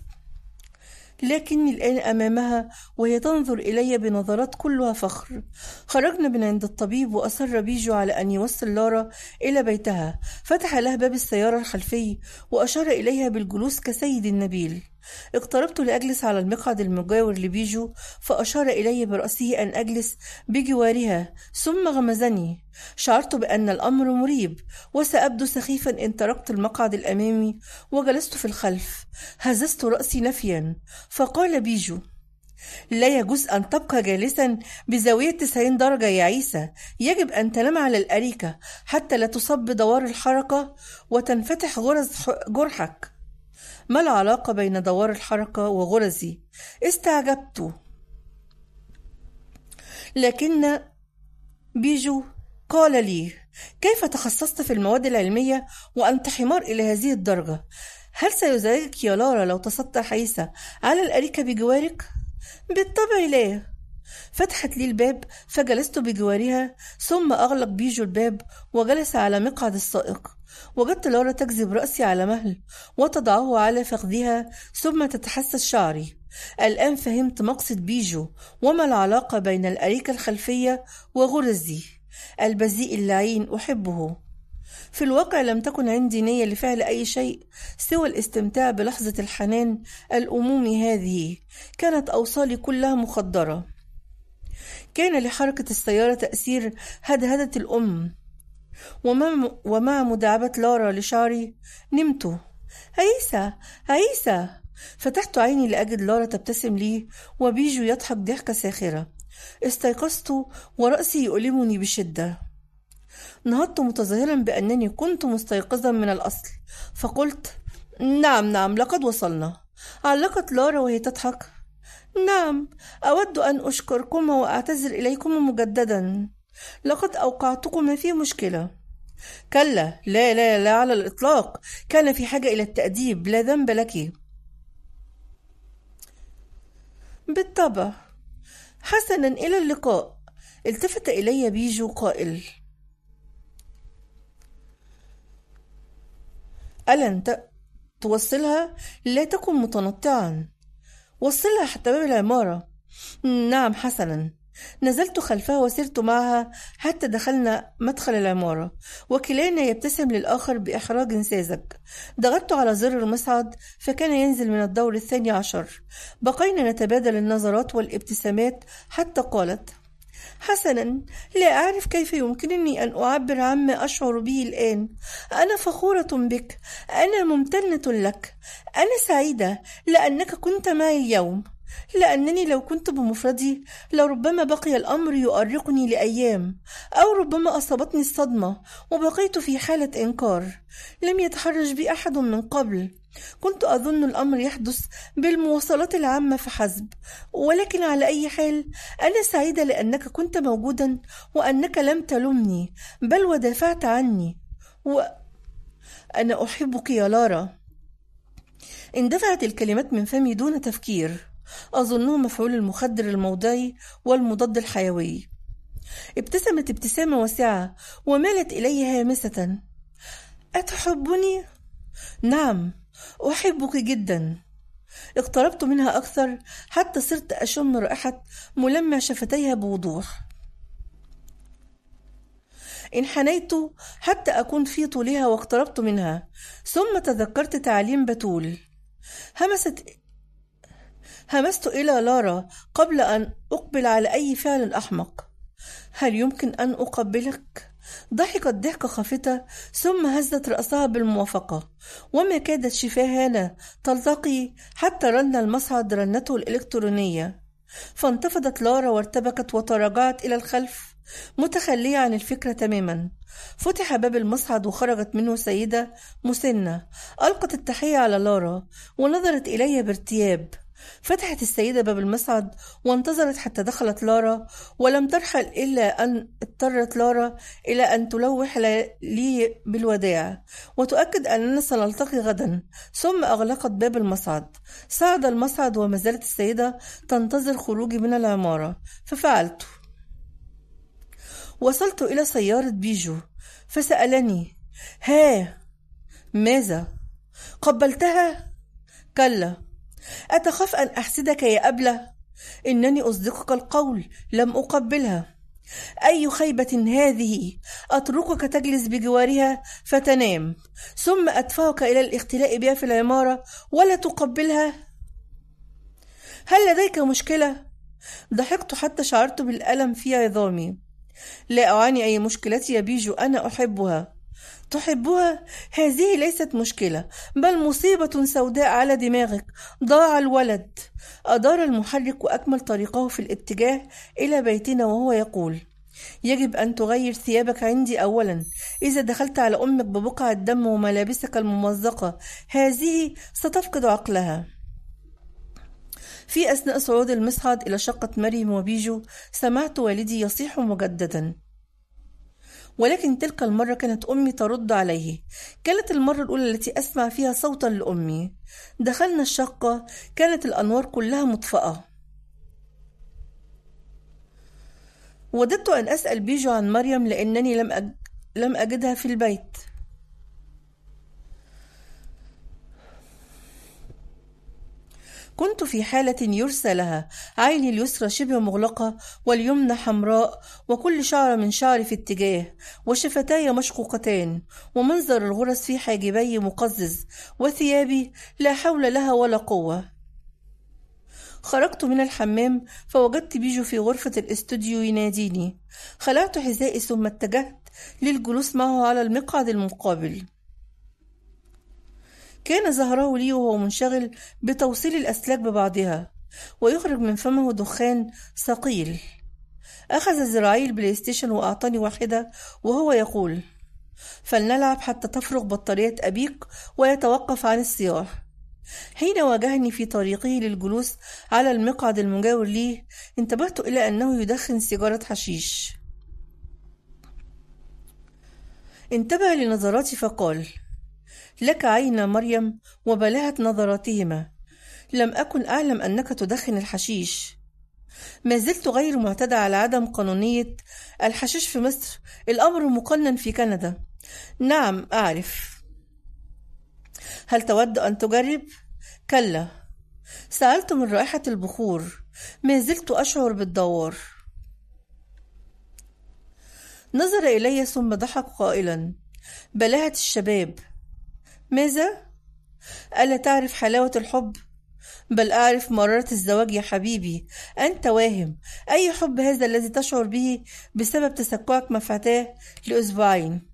S1: لكني الآن أمامها وهي تنظر إلي بنظرات كلها فخر. خرجنا من عند الطبيب وأصر بيجو على أن يوصل لارا إلى بيتها. فتح لها باب السيارة الخلفي وأشار إليها بالجلوس كسيد النبيل. اقتربت لأجلس على المقعد المجاور لبيجو فأشار إلي برأسه أن أجلس بجوارها ثم غمزني. شعرت بأن الأمر مريب وسأبدو سخيفا إن تركت المقعد الأمامي وجلست في الخلف. هززت رأسي نفيا فقال بيجو لا يجوز أن تبقى جالسا بزاوية 90 درجة يا عيسى. يجب أن تنام على الأريكة حتى لا تصب بدوار الحركة وتنفتح غرز جرحك ما العلاقة بين دوار الحركة وغرزي؟ استعجبت لكن بيجو قال لي كيف تخصصت في المواد العلمية وأنت حمار إلى هذه الدرجة؟ هل سيزعجك يا لارا لو تسطح عيسى على الأريكة بجوارك؟ بالطبع لا فتحت لي الباب فجلست بجوارها ثم أغلق بيجو الباب وجلس على مقعد السائق وجدت لارا تجذب رأسي على مهل وتضعه على فخذها ثم تتحسس شعري الآن فهمت مقصد بيجو وما العلاقة بين الأريكة الخلفية وغرزي البذيء اللعين أحبه. في الواقع لم تكن عندي نية لفعل أي شيء سوى الاستمتاع بلحظة الحنان الأمومي هذه كانت أوصالي كلها مخدرة. كان لحركة السيارة تأثير هدهدة الأم. ومع, ومع مداعبة لارا لشعري. نمت. عيسى عيسى فتحت عيني لأجد لارا تبتسم لي وبيجو يضحك ضحكة ساخرة. استيقظت ورأسي يؤلمني بشدة. نهضت متظاهرا بأنني كنت مستيقظا من الأصل. فقلت نعم نعم لقد وصلنا. علقت لارا وهي تضحك. نعم أود أن أشكركما وأعتذر إليكما مجددا. لقد أوقعتكما في مشكلة. كلا لا لا لا على الإطلاق. كان في حاجة إلى التأديب لا ذنب لك. بالطبع. حسنا إلى اللقاء. التفت إلي بيجو قائل. ألن توصلها؟ لا تكن متنطعا. وصلها حتى باب العمارة. نعم حسنا. نزلت خلفها وسرت معها حتى دخلنا مدخل العمارة وكلانا يبتسم للآخر بإحراج ساذج ضغطت على زر المصعد فكان ينزل من الدور الثاني عشر. بقينا نتبادل النظرات والابتسامات حتى قالت حسنا لا أعرف كيف يمكنني أن أعبر عما أشعر به الآن. أنا فخورة بك أنا ممتنة لك. أنا سعيدة لأنك كنت معي اليوم. لأنني لو كنت بمفردي لربما بقي الأمر يؤرقني لأيام أو ربما أصابتني الصدمة وبقيت في حالة إنكار. لم يتحرج بي أحد من قبل. كنت أظن الأمر يحدث بالمواصلات العامة فحسب. ولكن على أي حال أنا سعيدة لأنك كنت موجودا وأنك لم تلمني بل ودافعت عني. و... أنا أحبك يا لارا. اندفعت الكلمات من فمي دون تفكير. أظنه مفعول المخدر الموضعي والمضاد الحيوي. ابتسمت ابتسامة واسعة ومالت إلي هامسة. أتحبني؟ نعم أحبك جدا. اقتربت منها أكثر حتى صرت أشم رائحة ملمع شفتيها بوضوح. انحنيت حتى أكون في طولها واقتربت منها ثم تذكرت تعليم بتول. همست همست إلى لارا قبل أن أقبل على أي فعل أحمق. هل يمكن أن أقبلك؟ ضحكت ضحكة خافتة ثم هزت رأسها بالموافقة. وما كادت شفاهنا تلتقي حتى رن المصعد رنته الإلكترونية. فانتفضت لارا وارتبكت وتراجعت إلى الخلف متخلية عن الفكرة تماما. فتح باب المصعد وخرجت منه سيدة مسنة. ألقت التحية على لارا ونظرت إلي بارتياب. فتحت السيدة باب المصعد وانتظرت حتى دخلت لارا ولم ترحل إلا أن اضطرت لارا إلى أن تلوح لي بالوداع وتؤكد أننا سنلتقي غدا. ثم أغلقت باب المصعد صعد المصعد وما زالت السيدة تنتظر خروجي من العمارة. ففعلت. وصلت إلى سيارة بيجو. فسألني ها ماذا؟ قبلتها؟ كلا. أتخاف أن أحسدك يا أبلة؟ إنني أصدقك القول لم أقبلها. أي خيبة هذه؟ أتركك تجلس بجوارها فتنام. ثم أدفعك إلى الاختلاء بها في العمارة ولا تقبلها. هل لديك مشكلة؟ ضحكت حتى شعرت بالألم في عظامي. لا أعاني أي مشكلتي يا بيجو أنا أحبها. تحبها؟ هذه ليست مشكلة بل مصيبة سوداء على دماغك. ضاع الولد. أدار المحرك وأكمل طريقه في الاتجاه إلى بيتنا وهو يقول يجب أن تغير ثيابك عندي أولا. إذا دخلت على أمك ببقعة دم وملابسك الممزقة هذه ستفقد عقلها. في أثناء صعود المصعد إلى شقة مريم وبيجو سمعت والدي يصيح مجددا. ولكن تلك المرة كانت أمي ترد عليه. كانت المرة الأولى التي أسمع فيها صوتا لأمي. دخلنا الشقة كانت الأنوار كلها مطفأة. وددت أن أسأل بيجو عن مريم لأنني لم, أج... لم أجدها في البيت. كنت في حالة يرسى لها عيني اليسرى شبه مغلقة واليمنى حمراء وكل شعر من شعري في اتجاه وشفتاي مشقوقتان ومنظر الغرز في حاجبي مقزز وثيابي لا حول لها ولا قوة. خرجت من الحمام فوجدت بيجو في غرفة الاستوديو يناديني. خلعت حذائي ثم اتجهت للجلوس معه على المقعد المقابل. كان ظهره لي وهو منشغل بتوصيل الأسلاك ببعضها ويخرج من فمه دخان ثقيل. أخذ ذراعي البلاي ستيشن وأعطاني واحدة وهو يقول فلنلعب حتى تفرغ بطارية أبيك ويتوقف عن الصياح. حين واجهني في طريقه للجلوس على المقعد المجاور لي انتبهت إلى أنه يدخن سيجارة حشيش. انتبه لنظراتي فقال لك عين مريم وبلاهة نظراتهما. لم أكن أعلم أنك تدخن الحشيش. ما زلت غير معتدى على عدم قانونية الحشيش في مصر. الأمر مقنن في كندا. نعم أعرف. هل تود أن تجرب؟ كلا. سألت من رائحة البخور. ما زلت أشعر بالدوار. نظر إلي ثم ضحك قائلا. بلاهة الشباب. ماذا؟ ألا تعرف حلاوة الحب؟ بل أعرف مرارة الزواج يا حبيبي أنت واهم أي حب هذا الذي تشعر به بسبب تسكعك مفاتاه لأسبوعين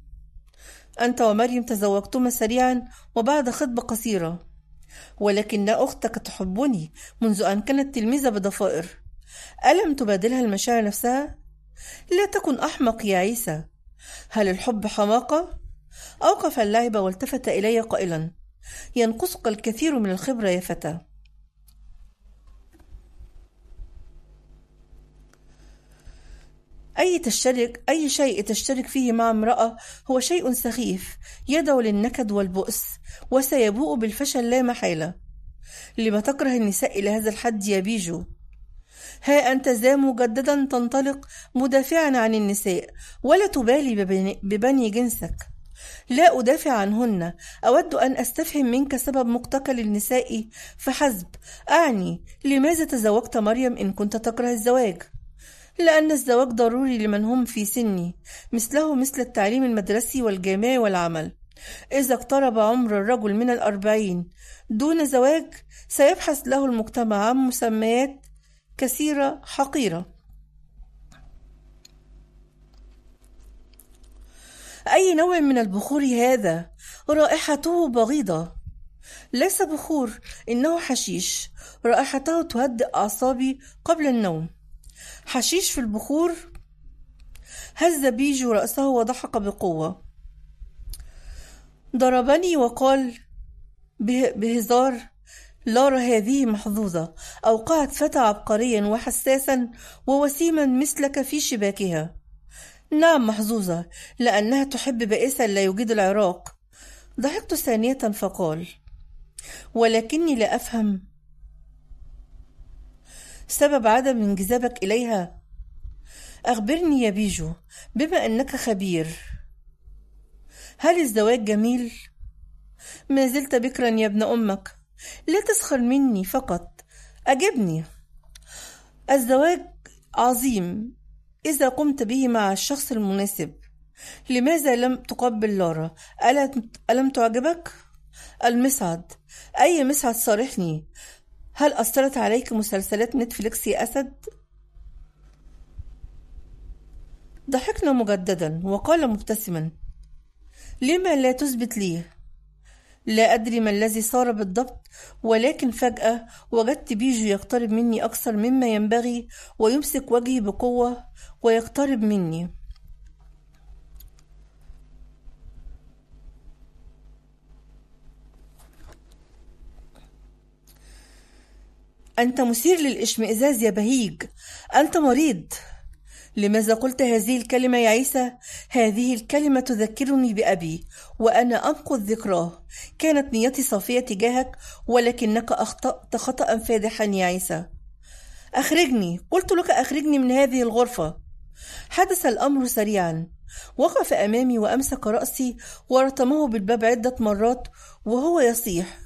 S1: أنت ومريم تزوجتما سريعا وبعد خطبة قصيرة ولكن أختك تحبني منذ أن كانت تلميذة بضفائر ألم تبادلها المشاعر نفسها؟ لا تكن أحمق يا عيسى هل الحب حماقة؟ أوقف اللعب والتفت إلي قائلا. ينقصك الكثير من الخبرة يا فتى. أي تشترك أي شيء تشترك فيه مع امرأة هو شيء سخيف. يدعو للنكد والبؤس وسيبوء بالفشل لا محالة. لما تكره النساء إلى هذا الحد يا بيجو؟ ها أنت ذا مجددا تنطلق مدافعا عن النساء ولا تبالي ببني جنسك. لا أدافع عنهن. أود أن أستفهم منك سبب مقتكل النساء فحسب. أعني. لماذا تزوجت مريم إن كنت تكره الزواج؟ لأن الزواج ضروري لمن هم في سني. مثله مثل التعليم المدرسي والجامعي والعمل. إذا اقترب عمر الرجل من الأربعين. دون زواج سيبحث له المجتمع عن مسميات كثيرة حقيرة. أي نوع من البخور هذا؟ رائحته بغيضة. ليس بخور إنه حشيش. رائحته تهدئ أعصابي قبل النوم. حشيش في البخور؟ هز بيجو رأسه وضحك بقوة. ضربني وقال بهزار لارا هذه محظوظة. أوقعت فتى عبقريا وحساسا ووسيما مثلك في شباكها. نعم محظوظة لأنها تحب بائسا لا يجيد العراق. ضحكت ثانية فقال ولكني لا أفهم سبب عدم انجذابك إليها. أخبرني يا بيجو بما أنك خبير هل الزواج جميل؟ ما زلت بكرا يا ابن أمك. لا تسخر مني فقط أجبني. الزواج عظيم إذا قمت به مع الشخص المناسب لماذا لم تقبل لارا ألم تعجبك؟ المسعد. أي مسعد صارحني. هل أثرت عليك مسلسلات نتفليكس يا أسد؟ ضحكنا مجددا وقال مبتسما. لما لا تثبت لي؟ لا أدري ما الذي صار بالضبط ولكن فجأة وجدت بيجو يقترب مني أكثر مما ينبغي ويمسك وجهي بقوة ويقترب مني. أنت مثير للإشمئزاز يا بهيج. أنت مريض. لماذا قلت هذه الكلمة يا عيسى؟ هذه الكلمة تذكرني بأبي وأنا أنقذ ذكراه. كانت نيتي صافية تجاهك ولكنك أخطأت خطأ فادحا يا عيسى. أخرجني. قلت لك أخرجني من هذه الغرفة. حدث الأمر سريعا. وقف أمامي وأمسك رأسي ورتمه بالباب عدة مرات وهو يصيح.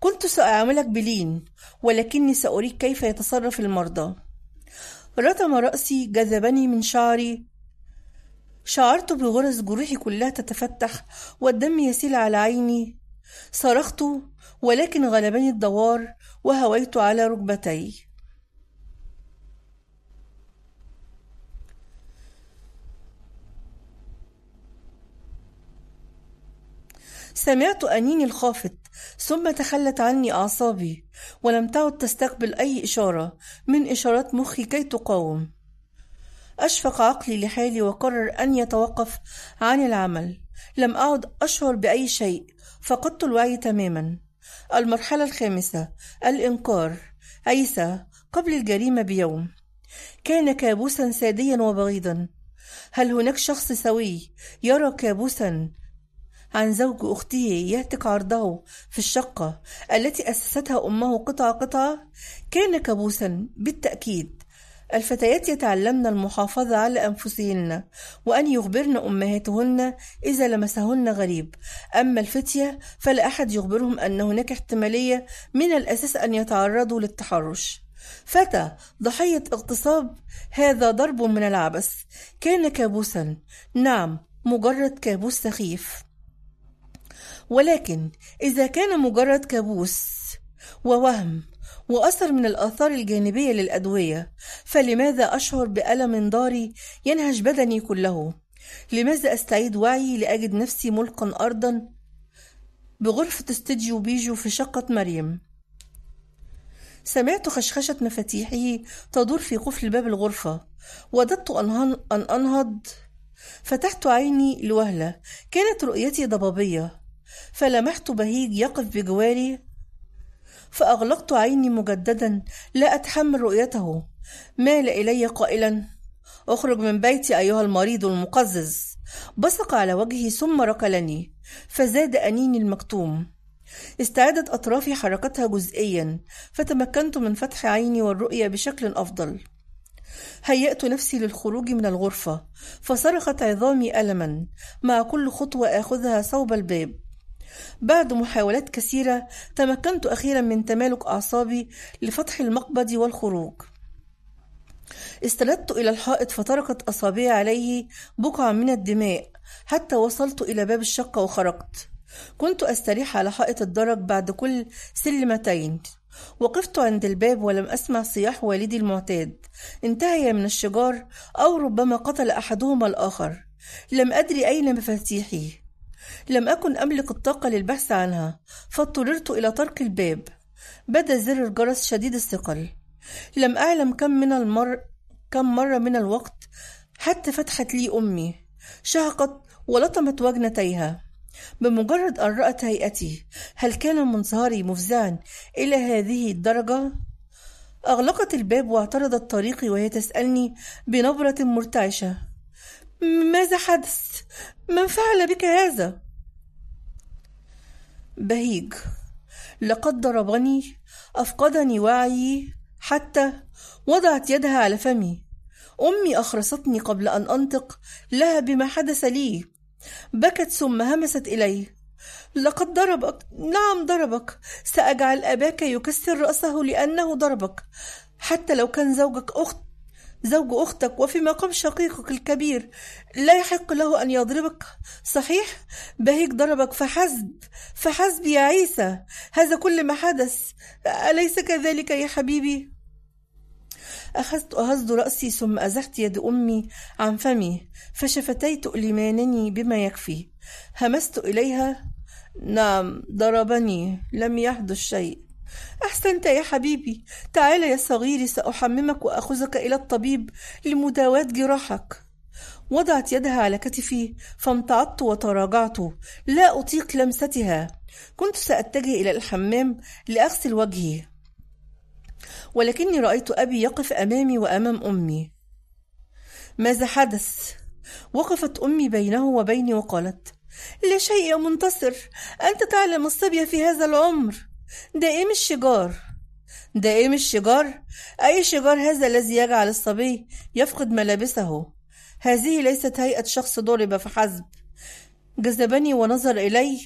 S1: كنت سأعاملك بلين ولكني سأريك كيف يتصرف المرضى. رتم رأسي جذبني من شعري. شعرت بغرز جروحي كلها تتفتح والدم يسيل على عيني. صرخت ولكن غلبني الدوار وهويت على ركبتي. سمعت أنيني الخافت. ثم تخلت عني أعصابي ولم تعد تستقبل أي إشارة من إشارات مخي كي تقاوم. أشفق عقلي لحالي وقرر أن يتوقف عن العمل. لم أعد أشعر بأي شيء فقدت الوعي تماما. المرحلة الخامسة الإنكار. عيسى قبل الجريمة بيوم. كان كابوسا ساديا وبغيضا. هل هناك شخص سوي يرى كابوسا عن زوج أخته يهتك عرضه في الشقة التي أسستها أمه قطعة قطعة كان كابوسا بالتأكيد. الفتيات يتعلمن المحافظة على أنفسهن وأن يخبرن أمهاتهن إذا لمسهن غريب. أما الفتية فلا أحد يخبرهم أن هناك احتمالية من الأساس أن يتعرضوا للتحرش. فتى ضحية اغتصاب هذا ضرب من العبث. كان كابوسا نعم مجرد كابوس سخيف. ولكن إذا كان مجرد كابوس ووهم وأثر من الآثار الجانبية للأدوية فلماذا أشعر بألم ضاري ينهش بدني كله؟ لماذا أستعيد وعي لأجد نفسي ملقا أرضا بغرفة استديو بيجو في شقة مريم سمعت خشخشة مفاتيحه تدور في قفل باب الغرفة وددت أن أنهض فتحت عيني لوهلة كانت رؤيتي ضبابية فلمحت بهيج يقف بجواري فأغلقت عيني مجددا لا أتحمل رؤيته. مال إلي قائلا أخرج من بيتي أيها المريض المقزز. بصق على وجهي ثم ركلني فزاد أنيني المكتوم. استعادت أطرافي حركتها جزئيا فتمكنت من فتح عيني والرؤية بشكل أفضل. هيأت نفسي للخروج من الغرفة فصرخت عظامي ألما مع كل خطوة آخذها صوب الباب. بعد محاولات كثيرة تمكنت أخيرا من تمالك أعصابي لفتح المقبض والخروج. استندت إلى الحائط فطرقت أصابعي عليه بقعة من الدماء حتى وصلت إلى باب الشقة وخرجت. كنت أستريح على حائط الدرج بعد كل سلمتين. وقفت عند الباب ولم أسمع صياح والدي المعتاد. انتهي من الشجار أو ربما قتل أحدهما الآخر. لم أدري أين مفاتيحي. لم أكن أملك الطاقة للبحث عنها فاضطررت إلى طرق الباب. بدا زر الجرس شديد الثقل. لم أعلم كم من المر كم مرة من الوقت حتى فتحت لي أمي. شهقت ولطمت وجنتيها. بمجرد أن رأت هيئتي هل كان منظري مفزعا إلى هذه الدرجة؟ أغلقت الباب واعترضت طريقي وهي تسألني بنبرة مرتعشة. ماذا حدث؟ من فعل بك هذا؟ بهيج لقد ضربني أفقدني وعيي حتى وضعت يدها على فمي. أمي أخرستني قبل أن أنطق لها بما حدث لي. بكت ثم همست إليه لقد ضربك نعم ضربك. سأجعل أباك يكسر رأسه لأنه ضربك. حتى لو كان زوجك أخت زوج أختك وفي مقام شقيقك الكبير. لا يحق له أن يضربك. صحيح؟ بهيك ضربك فحسب. فحسب يا عيسى. هذا كل ما حدث. أليس كذلك يا حبيبي؟ أخذت أهز رأسي ثم أزحت يد أمي عن فمي فشفتي تؤلمانني بما يكفي. همست إليها. نعم ضربني. لم يحدث شيء. أحسنت يا حبيبي. تعال يا صغيري سأحممك وأخذك إلى الطبيب لمداواة جراحك. وضعت يدها على كتفي فامتعضت وتراجعت. لا أطيق لمستها. كنت سأتجه إلى الحمام لأغسل وجهي. ولكني رأيت أبي يقف أمامي وأمام أمي. ماذا حدث؟ وقفت أمي بينه وبيني وقالت لا شيء يا منتصر. أنت تعلم الصبية في هذا العمر. دائم الشجار دائم الشجار أي شجار هذا الذي يجعل الصبي يفقد ملابسه؟ هذه ليست هيئة شخص ضرب فحسب. جذبني ونظر إلي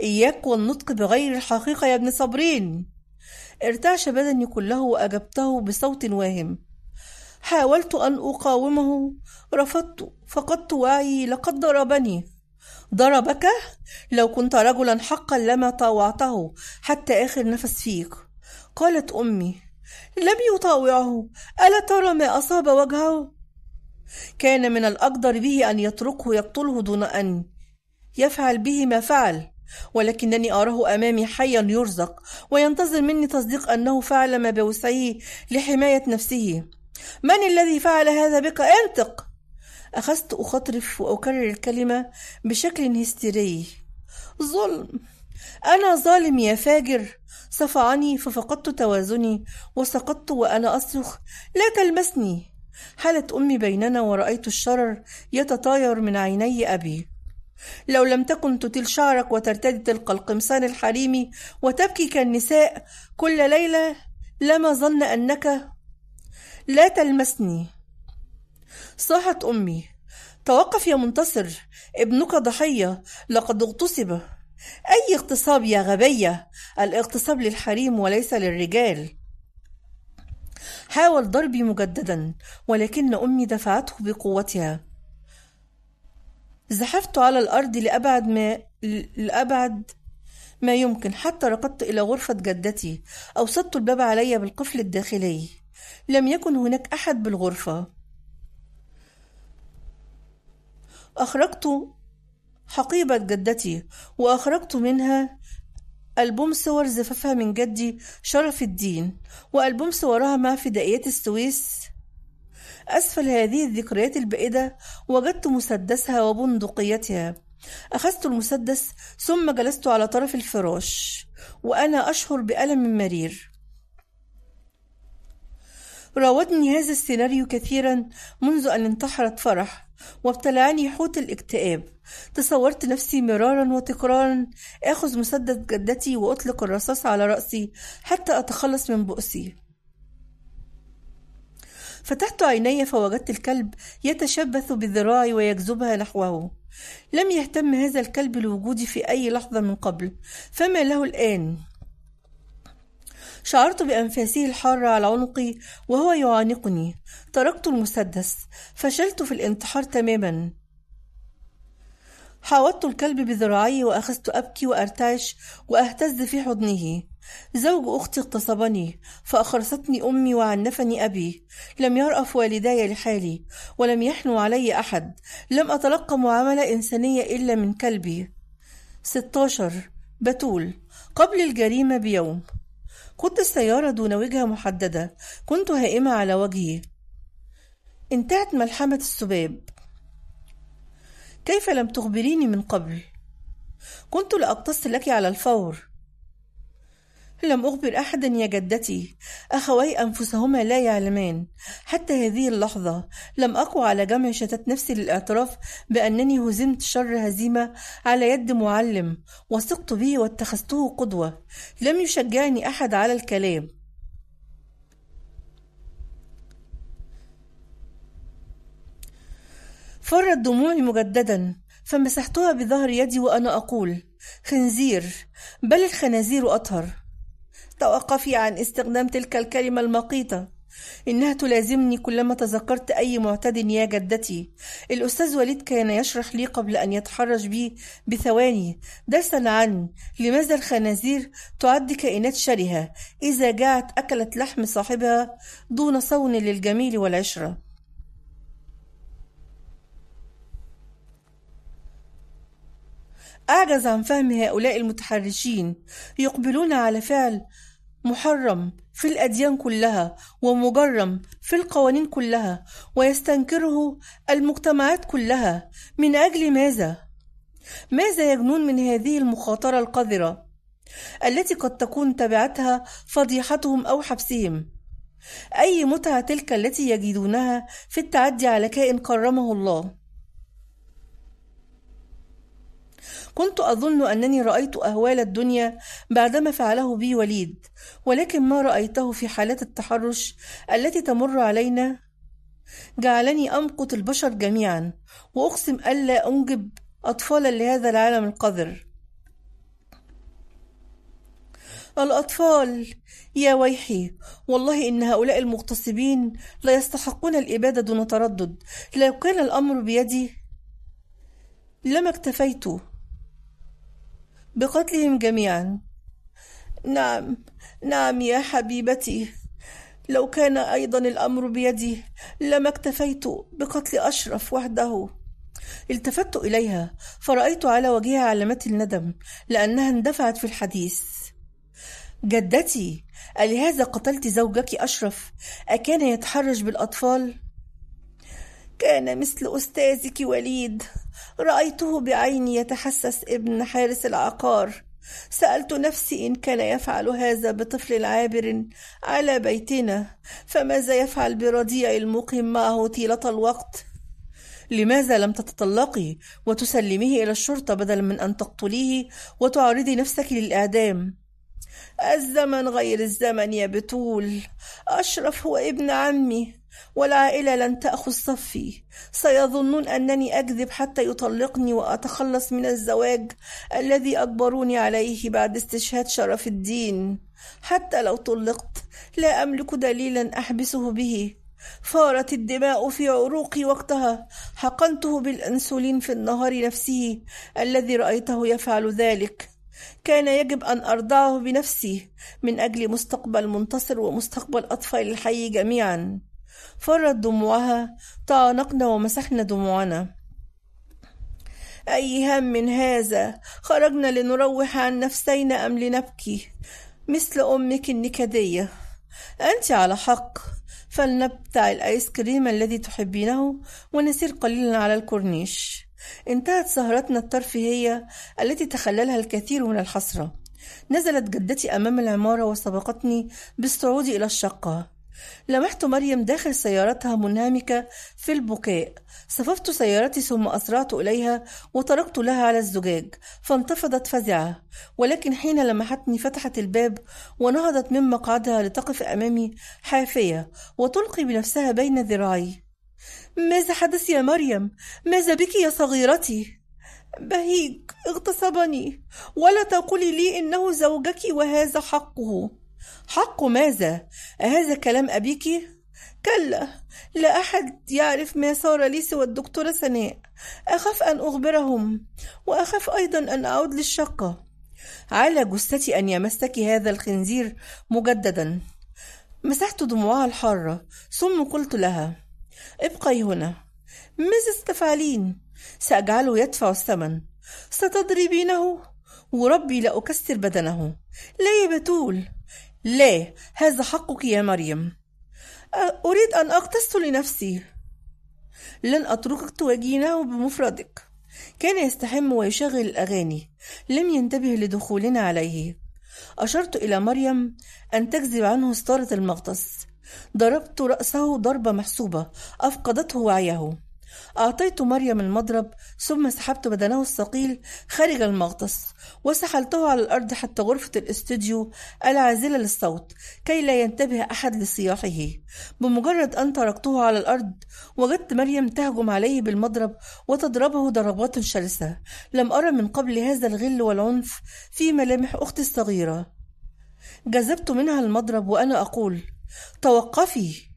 S1: إياك والنطق بغير الحقيقة يا ابن صبرين. ارتعش بدني كله وأجبته بصوت واهم. حاولت أن أقاومه رفضت فقدت وعي لقد ضربني. ضربك؟ لو كنت رجلا حقا لما طاوعته حتى آخر نفس فيك. قالت أمي لم يطاوعه. ألا ترى ما أصاب وجهه؟ كان من الأقدر به أن يتركه يقتله دون أن يفعل به ما فعل. ولكنني أراه أمامي حيا يرزق وينتظر مني تصديق أنه فعل ما بوسعه لحماية نفسه. من الذي فعل هذا بك؟ أنطق! أخذت أخطرف وأكرر الكلمة بشكل هستيري. ظلم. أنا ظالم يا فاجر. صفعني ففقدت توازني وسقطت وأنا أصرخ. لا تلمسني. حالت أمي بيننا ورأيت الشرر يتطاير من عيني أبي. لو لم تكن تطيل شعرك وترتدي تلك القمصان الحريمي وتبكي كالنساء كل ليلة لما ظن أنك لا تلمسني. صاحت أمي توقف يا منتصر ابنك ضحية لقد اغتصب. أي اغتصاب يا غبية؟ الاغتصاب للحريم وليس للرجال. حاول ضربي مجددا ولكن أمي دفعته بقوتها. زحفت على الأرض لأبعد ما لأبعد ما يمكن حتى ركضت إلى غرفة جدتي. أوسطت الباب علي بالقفل الداخلي. لم يكن هناك أحد بالغرفة. أخرجت حقيبة جدتي وأخرجت منها ألبوم صور زفافها من جدي شرف الدين وألبوم صورها مع فدائيات السويس. أسفل هذه الذكريات البائدة وجدت مسدسها وبندقيتها. أخذت المسدس ثم جلست على طرف الفراش وأنا أشعر بألم مرير. راودني هذا السيناريو كثيرا منذ أن انتحرت فرح. وابتلعني حوت الاكتئاب. تصورت نفسي مرارا وتكرارا. آخذ مسدس جدتي وأطلق الرصاص على رأسي حتى أتخلص من بؤسي. فتحت عيني فوجدت الكلب يتشبث بذراعي ويجذبها نحوه. لم يهتم هذا الكلب لوجودي في أي لحظة من قبل فما له الآن؟ شعرت بأنفاسه الحارة على عنقي وهو يعانقني. تركت المسدس فشلت في الانتحار تماما. حاوطت الكلب بذراعي وأخذت أبكي وأرتعش وأهتز في حضنه. زوج أختي اغتصبني فأخرستني أمي وعنفني أبي. لم يرأف والداي لحالي ولم يحنو علي أحد. لم أتلقى معاملة إنسانية إلا من كلبي. 16 بتول قبل الجريمة بيوم. قدت السيارة دون وجهة محددة. كنت هائمة على وجهي. انتهت ملحمة السباب. كيف لم تخبريني من قبل؟ كنت لأقتص لك على الفور. لم أخبر أحدا يا جدتي. أخوي أنفسهما لا يعلمان. حتى هذه اللحظة لم أقوى على جمع شتات نفسي للاعتراف بأنني هزمت شر هزيمة على يد معلم وثقت به واتخذته قدوة. لم يشجعني أحد على الكلام. فرت دموعي مجددا فمسحتها بظهر يدي وأنا أقول خنزير بل الخنازير أطهر. توقفي عن استخدام تلك الكلمة المقيتة. إنها تلازمني كلما تذكرت أي معتد يا جدتي. الأستاذ وليد كان يشرح لي قبل أن يتحرج بي بثواني. درسا عن لماذا الخنازير تعد كائنات شرهة إذا جاعت أكلت لحم صاحبها دون صون للجميل والعشرة. أعجز عن فهم هؤلاء المتحرشين. يقبلون على فعل محرم في الأديان كلها ومجرم في القوانين كلها ويستنكره المجتمعات كلها من أجل ماذا؟ ماذا يجنون من هذه المخاطرة القذرة التي قد تكون تبعتها فضيحتهم أو حبسهم؟ أي متعة تلك التي يجدونها في التعدي على كائن كرمه الله؟ كنت أظن أنني رأيت أهوال الدنيا بعدما فعله بي وليد ولكن ما رأيته في حالات التحرش التي تمر علينا جعلني أمقت البشر جميعا وأقسم ألا أنجب أطفالا لهذا العالم القذر. الأطفال يا ويحي والله إن هؤلاء المغتصبين لا يستحقون الإبادة دون تردد لو كان الأمر بيدي لما اكتفيت. بقتلهم جميعا. نعم نعم يا حبيبتي. لو كان أيضا الأمر بيدي لما اكتفيت بقتل أشرف وحده. التفت إليها فرأيت على وجهها علامات الندم لأنها اندفعت في الحديث. جدتي ألهذا قتلت زوجك أشرف؟ أكان يتحرش بالأطفال؟ كان مثل أستاذك وليد. رأيته بعيني يتحسس ابن حارس العقار سألت نفسي إن كان يفعل هذا بطفل عابر على بيتنا فماذا يفعل برضيع المقيم معه طيلة الوقت؟ لماذا لم تتطلقي وتسلميه إلى الشرطة بدلا من أن تقتليه وتعرضي نفسك للإعدام؟ الزمن غير الزمن يا بتول أشرف هو ابن عمي والعائلة لن تأخذ صفي. سيظنون أنني أكذب حتى يطلقني وأتخلص من الزواج الذي أجبروني عليه بعد استشهاد شرف الدين. حتى لو طلقت لا أملك دليلا أحبسه به. فارت الدماء في عروقي وقتها. حقنته بالأنسولين في النهار نفسه الذي رأيته يفعل ذلك. كان يجب أن أرضعه بنفسي من أجل مستقبل منتصر ومستقبل أطفال الحي جميعا. فرت دموعها تعانقنا ومسحنا دموعنا. أي هم من هذا؟ خرجنا لنروح عن نفسينا أم لنبكي؟ مثل أمك النكدية أنت على حق. فلنبتع الآيس كريم الذي تحبينه ونسير قليلا على الكورنيش. انتهت سهرتنا الترفيهية التي تخللها الكثير من الحسرة. نزلت جدتي أمام العمارة وسبقتني بالصعود إلى الشقة. لمحت مريم داخل سيارتها منهمكة في البكاء. صففت سيارتي ثم أسرعت إليها وطرقت لها على الزجاج فانتفضت فزعة. ولكن حين لمحتني فتحت الباب ونهضت من مقعدها لتقف أمامي حافية وتلقي بنفسها بين ذراعي. ماذا حدث يا مريم؟ ماذا بك يا صغيرتي؟ بهيج اغتصبني. ولا تقولي لي إنه زوجك وهذا حقه. حق ماذا؟ أهذا كلام أبيك؟ كلا لا أحد يعرف ما صار لي سوى الدكتورة سناء أخاف أن أخبرهم وأخاف أيضا أن أعود للشقة على جثتي أن يمسك هذا الخنزير مجددا. مسحت دموعها الحارة ثم قلت لها ابقي هنا. ماذا ستفعلين؟ سأجعله يدفع الثمن. ستضربينه؟ وربي لأكسر بدنه. لا يا بتول لا هذا حقك يا مريم. أريد أن أقتص لنفسي. لن أتركك تواجهينه بمفردك. كان يستحم ويشغل الأغاني. لم ينتبه لدخولنا عليه. أشرت إلى مريم أن تجذب عنه ستارة المغطس. ضربت رأسه ضربة محسوبة. أفقدته وعيه. أعطيت مريم المضرب ثم سحبت بدنه الثقيل خارج المغطس وسحلته على الأرض حتى غرفة الاستوديو العازلة للصوت كي لا ينتبه أحد لصياحه. بمجرد أن تركته على الأرض وجدت مريم تهجم عليه بالمضرب وتضربه ضربات شرسة. لم أرى من قبل هذا الغل والعنف في ملامح أختي الصغيرة. جذبت منها المضرب وأنا أقول توقفي!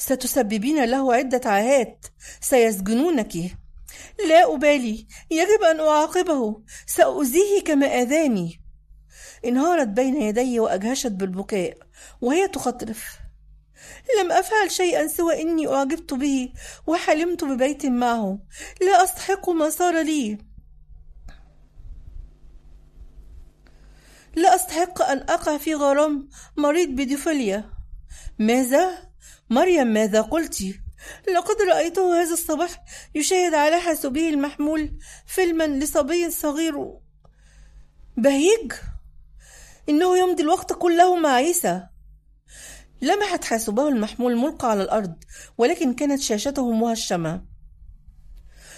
S1: ستسببين له عدة عاهات. سيسجنونك. لا أبالي. يجب أن أعاقبه. سأؤذيه كما آذاني. انهارت بين يدي وأجهشت بالبكاء وهي تخطرف. لم أفعل شيئا سوى إني أعجبت به وحلمت ببيت معه. لا أستحق ما صار لي. لا أستحق أن أقع في غرام مريض بديفاليا ماذا؟ مريم ماذا قلت؟ لقد رأيته هذا الصباح يشاهد على حاسوبه المحمول فيلما لصبي صغير. بهيج؟ إنه يمضي الوقت كله مع عيسى. لمحت حاسوبه المحمول ملقى على الأرض ولكن كانت شاشته مهشمة.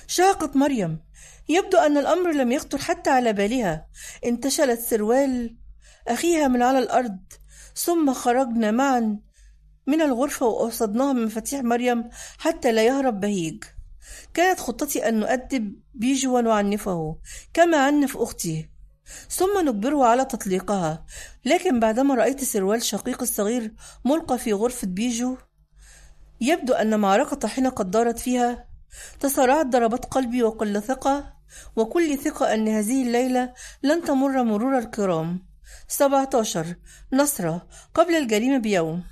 S1: شاقت مريم. يبدو أن الأمر لم يخطر حتى على بالها. انتشلت سروال أخيها من على الأرض ثم خرجنا معا. من الغرفة وأوصدناها من مفاتيح مريم حتى لا يهرب بهيج. كانت خطتي أن نؤدب بيجو ونعنفه كما عنف أختي. ثم نجبره على تطليقها. لكن بعدما رأيت سروال شقيق الصغير ملقى في غرفة بيجو يبدو أن معركة حين قد دارت فيها تسارعت ضربات قلبي وكل ثقة وكل ثقة أن هذه الليلة لن تمر مرور الكرام. 17 نصرة قبل الجريمة بيوم.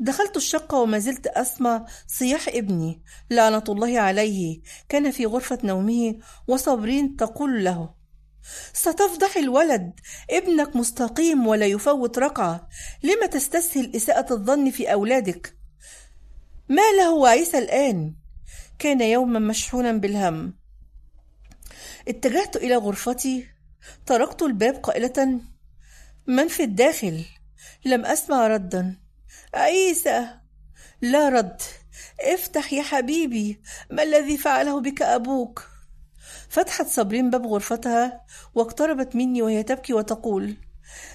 S1: دخلت الشقة وما زلت أسمع صياح ابني. لعنة الله عليه. كان في غرفة نومه وصابرين تقول له ستفضح الولد. ابنك مستقيم ولا يفوت ركعة لم تستسهل إساءة الظن في أولادك؟ ما له وعيسى الآن. كان يوما مشحونا بالهم. اتجهت إلى غرفتي. طرقت الباب قائلة من في الداخل؟ لم أسمع ردا. عيسى. لا رد. افتح يا حبيبي. ما الذي فعله بك أبوك؟ فتحت صابرين باب غرفتها واقتربت مني وهي تبكي وتقول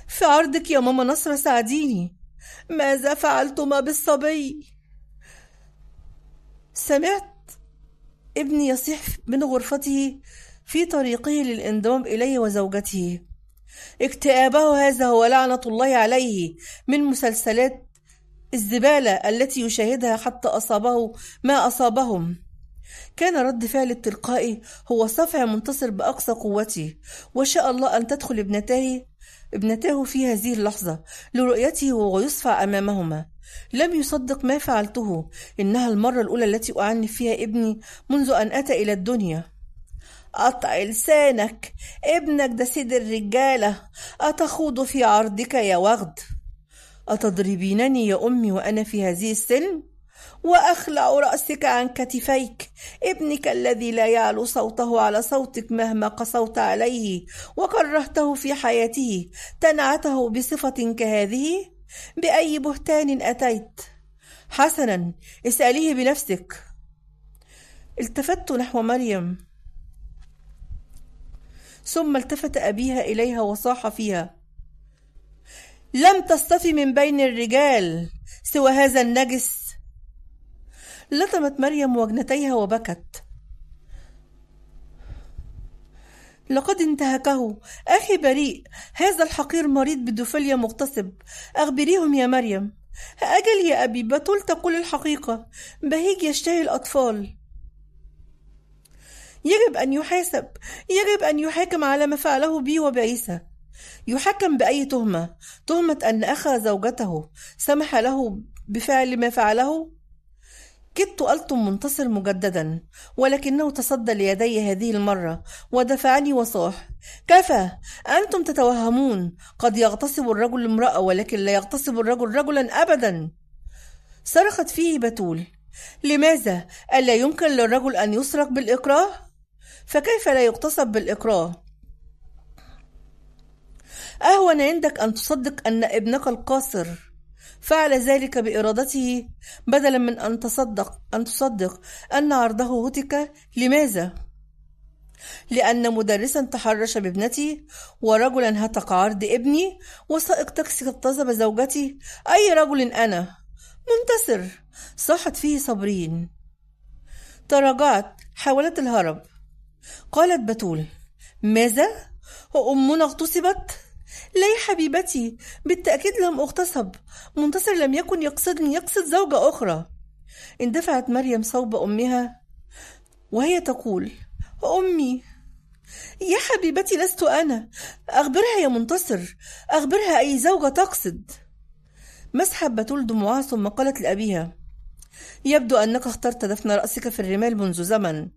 S1: في عرضك يا ماما نصرة ساعديني. ماذا فعلتما بالصبي؟ سمعت ابني يصيح من غرفته في طريقه للانضمام إلي وزوجته. اكتئابه هذا هو لعنة الله عليه من مسلسلات الزبالة التي يشاهدها حتى أصابه ما أصابهم. كان رد فعل التلقائي هو صفع منتصر بأقصى قوتي وشاء الله أن تدخل ابنتاه ابنتاه في هذه اللحظة لرؤيته وهو يصفع أمامهما. لم يصدق ما فعلته إنها المرة الأولى التي أعنف فيها ابني منذ أن أتى إلى الدنيا. قطع لسانك ابنك ده سيد الرجالة أتخوض في عرضك يا وغد؟ أتضربينني يا أمي وأنا في هذه السن؟ وأخلع رأسك عن كتفيك. ابنك الذي لا يعلو صوته على صوتك مهما قصوت عليه وكرهته في حياته تنعته بصفة كهذه؟ بأي بهتان أتيت؟ حسنا اسأليه بنفسك. التفت نحو مريم. ثم التفت أبيها إليها وصاح فيها. لم تصطفي من بين الرجال سوى هذا النجس. لطمت مريم وجنتيها وبكت. لقد انتهكه. أخي بريء هذا الحقير مريض بدوفيليا مغتصب. أخبريهم يا مريم. أجل يا أبي بتول تقول الحقيقة. بهيج يشتهي الأطفال. يجب أن يحاسب. يجب أن يحاكم على ما فعله بي وبعيسى. يحكم بأي تهمة. تهمة أن أخا زوجته سمح له بفعل ما فعله؟ كدت ألطم منتصر مجددا ولكنه تصدى ليدي هذه المرة ودفعني وصاح. كفى أنتم تتوهمون. قد يغتصب الرجل امرأة ولكن لا يغتصب الرجل رجلا أبدا. صرخت فيه بتول. لماذا؟ ألا يمكن للرجل أن يسرق بالإكراه؟ فكيف لا يغتصب بالإكراه؟ أهون عندك أن تصدق أن ابنك القاصر. فعل ذلك بإرادته بدلا من أن تصدق أن تصدق أن عرضه هتك. لماذا؟ لأن مدرسا تحرش بابنتي ورجلا هتك عرض ابني وسائق تاكسي اغتصب زوجتي. أي رجل أنا؟ منتصر. صاحت فيه صابرين. تراجعت حاولت الهرب. قالت بتول ماذا؟ أمنا اغتصبت؟ لا يا حبيبتي. بالتأكيد لم أغتصب. منتصر لم يكن يقصدني يقصد زوجة أخرى. اندفعت مريم صوب أمها وهي تقول أمي يا حبيبتي لست أنا. أخبرها يا منتصر. أخبرها أي زوجة تقصد. مسحت بتول دموعها ثم قالت لأبيها. يبدو أنك اخترت دفن رأسك في الرمال منذ زمن.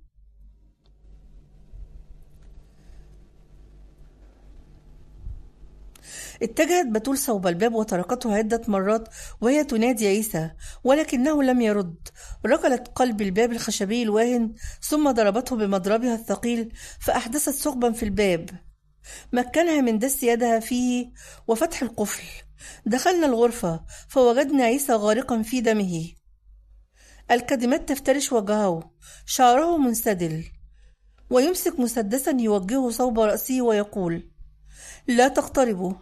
S1: اتجهت بتول صوب الباب وطرقته عدة مرات وهي تنادي عيسى ولكنه لم يرد. ركلت قلب الباب الخشبي الواهن ثم ضربته بمضربها الثقيل فأحدثت ثقبا في الباب. مكنها من دس يدها فيه وفتح القفل. دخلنا الغرفة فوجدنا عيسى غارقا في دمه. الكدمات تفترش وجهه. شعره منسدل. ويمسك مسدسا يوجهه صوب رأسه ويقول لا تقتربوا.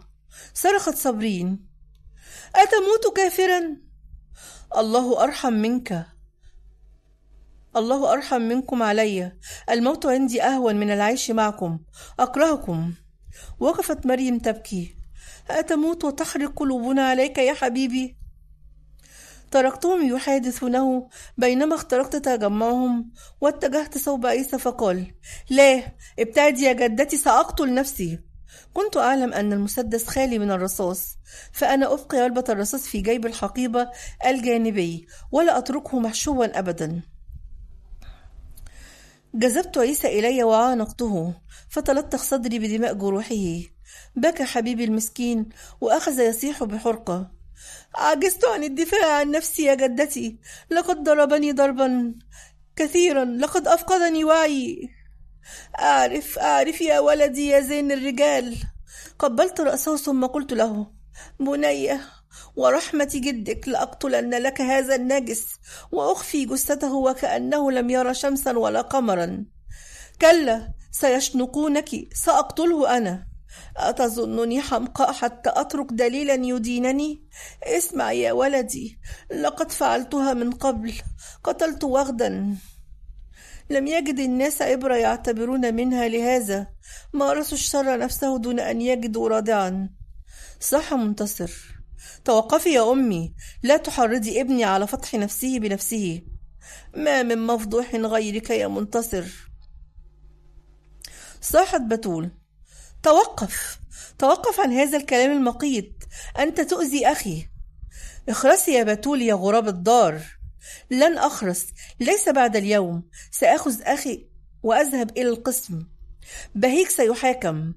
S1: صرخت صابرين. أتموت كافرا؟ الله أرحم منك. الله أرحم منكم علي. الموت عندي أهون من العيش معكم. أكرهكم. وقفت مريم تبكي. أتموت وتحرق قلوبنا عليك يا حبيبي. تركتهم يحادثونه بينما اخترقت تجمعهم واتجهت صوب عيسى فقال لا ابتعدي يا جدتي سأقتل نفسي. كنت أعلم أن المسدس خالي من الرصاص فأنا أبقي علبة الرصاص في جيب الحقيبة الجانبي ولا أتركه محشوا أبدا. جذبت عيسى إلي وعانقته فتلطخ صدري بدماء جروحه. بكى حبيبي المسكين وأخذ يصيح بحرقة. عجزت عن الدفاع عن نفسي يا جدتي لقد ضربني ضربا كثيرا لقد أفقدني وعي. أعرف أعرف يا ولدي يا زين الرجال. قبلت رأسه ثم قلت له بنية ورحمة جدك لأقتلن لك هذا النجس وأخفي جثته وكأنه لم ير شمسا ولا قمرا. كلا سيشنقونك سأقتله أنا. أتظنني حمقاء حتى أترك دليلا يدينني؟ اسمع يا ولدي لقد فعلتها من قبل قتلت وغدا. لم يجد الناس عبرة يعتبرون منها لهذا مارسوا الشر نفسه دون أن يجدوا رادعا صح منتصر. توقفي يا أمي لا تحرضي ابني على فتح نفسه بنفسه. ما من مفضوح غيرك يا منتصر. صاحت بتول توقف. توقف عن هذا الكلام المقيت. أنت تؤذي أخي. اخرسي يا بتول يا غراب الدار. لن أخرس. ليس بعد اليوم. سأخذ أخي وأذهب إلى القسم. بهيك سيحاكم.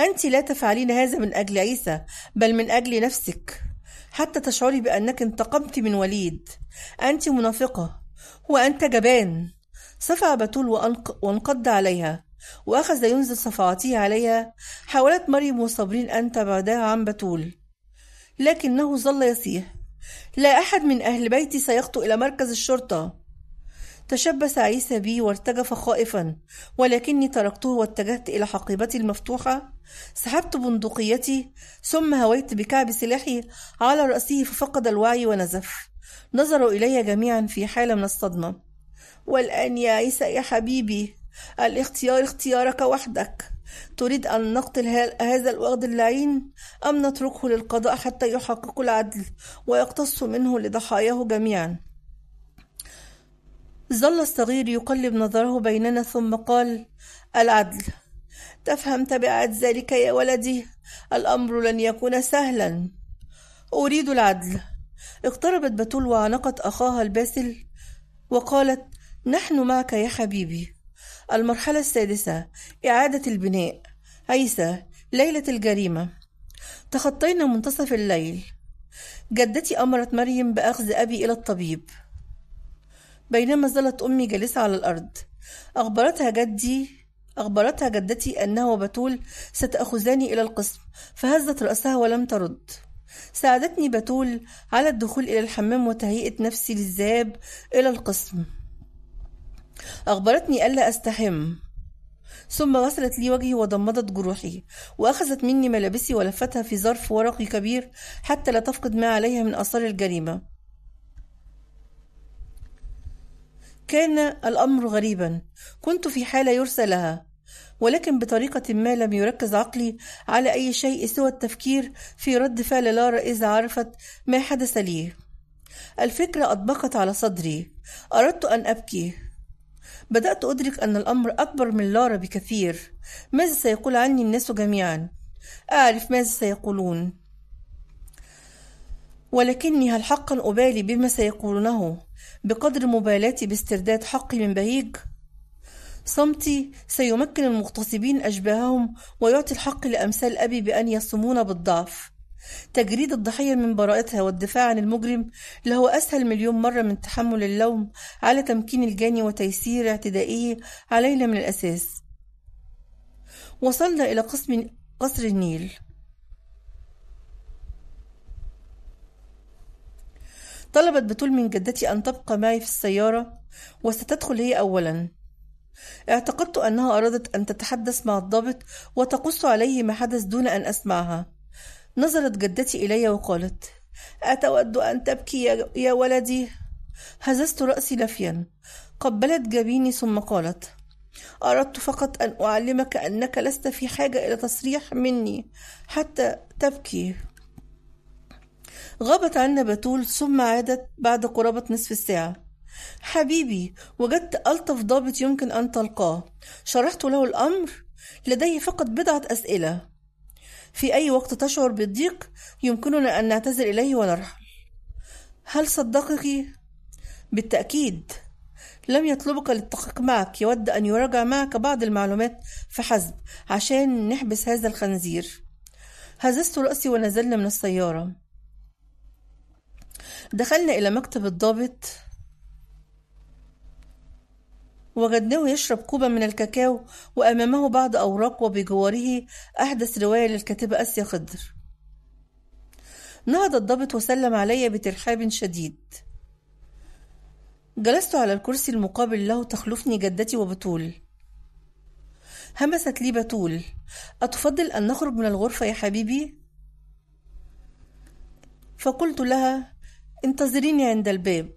S1: أنت لا تفعلين هذا من أجل عيسى بل من أجل نفسك. حتى تشعري بأنك انتقمت من وليد. أنت منافقة وأنت جبان. صفع بتول وانقض عليها. وأخذ ينزل صفعاته عليها. حاولت مريم وصابرين أن تبعدها عن بتول لكنه ظل يصيح لا أحد من أهل بيتي سيخطو إلى مركز الشرطة. تشبث عيسى بي وارتجف خائفا ولكني تركته واتجهت إلى حقيبتي المفتوحة. سحبت بندقيتي ثم هويت بكعب سلاحي على رأسه ففقد الوعي ونزف. نظروا إلي جميعا في حالة من الصدمة. والآن يا عيسى يا حبيبي الاختيار اختيارك وحدك. تريد أن نقتل هذا الوغد اللعين؟ أم نتركه للقضاء حتى يحقق العدل ويقتص منه لضحاياه جميعا؟ ظل الصغير يقلب نظره بيننا ثم قال العدل. تفهم تبعات ذلك يا ولدي؟ الأمر لن يكون سهلا. أريد العدل. اقتربت بتول وعانقت أخاها الباسل وقالت نحن معك يا حبيبي. المرحلة السادسة إعادة البناء. عيسى ليلة الجريمة. تخطينا منتصف الليل. جدتي أمرت مريم بأخذ أبي إلى الطبيب. بينما ظلت أمي جالسة على الأرض. أخبرتها جدي أخبرتها جدتي أنه وبتول ستأخذاني إلى القسم فهزت رأسها ولم ترد. ساعدتني بتول على الدخول إلى الحمام وتهيئة نفسي للذهاب إلى القسم. أخبرتني ألا أستحم ثم غسلت لي وجهي وضمدت جروحي وأخذت مني ملابسي ولفتها في ظرف ورقي كبير حتى لا تفقد ما عليها من آثار الجريمة. كان الأمر غريبا. كنت في حالة يرثى لها ولكن بطريقة ما لم يركز عقلي على أي شيء سوى التفكير في رد فعل لارا إذا عرفت ما حدث لي. الفكرة أطبقت على صدري. أردت أن أبكي. بدأت أدرك أن الأمر أكبر من لارا بكثير. ماذا سيقول عني الناس جميعا؟ أعرف ماذا سيقولون. ولكني هل حقا أبالي بما سيقولونه؟ بقدر مبالاتي باسترداد حقي من بهيج صمتي سيمكن المغتصبين أشباههم ويعطي الحق لأمثال أبي بأن يصمون بالضعف. تجريد الضحية من براءتها والدفاع عن المجرم لهو أسهل مليون مرة من تحمل اللوم على تمكين الجاني وتيسير اعتدائه علينا من الأساس. وصلنا إلى قسم قصر النيل. طلبت بتول من جدتي أن تبقى معي في السيارة وستدخل هي أولا. اعتقدت أنها أرادت أن تتحدث مع الضابط وتقص عليه ما حدث دون أن أسمعها. نظرت جدتي إلي وقالت أتود أن تبكي يا ولدي؟ هززت رأسي لفيا قبلت جبيني ثم قالت أردت فقط أن أعلمك أنك لست في حاجة إلى تصريح مني حتى تبكي. غابت عنا بتول ثم عادت بعد قرابة نصف الساعة حبيبي وجدت ألطف ضابط يمكن أن تلقاه. شرحت له الأمر؟ لديه فقط بضعة أسئلة. في أي وقت تشعر بالضيق يمكننا أن نعتذر إليه ونرحل هل صدقك؟ بالتأكيد. لم يطلبك للتحقيق معك. يود أن يراجع معك بعض المعلومات. فحسب عشان نحبس هذا الخنزير. هززت رأسي ونزلنا من السيارة. دخلنا إلى مكتب الضابط. وجدناه يشرب كوبا من الكاكاو وأمامه بعض أوراق وبجواره أحدث رواية للكاتبة أسيا خضر. نهض الضابط وسلم علي بترحاب شديد. جلست على الكرسي المقابل له تخلفني جدتي وبتول. همست لي بتول. أتفضل أن نخرج من الغرفة يا حبيبي؟ فقلت لها انتظريني عند الباب.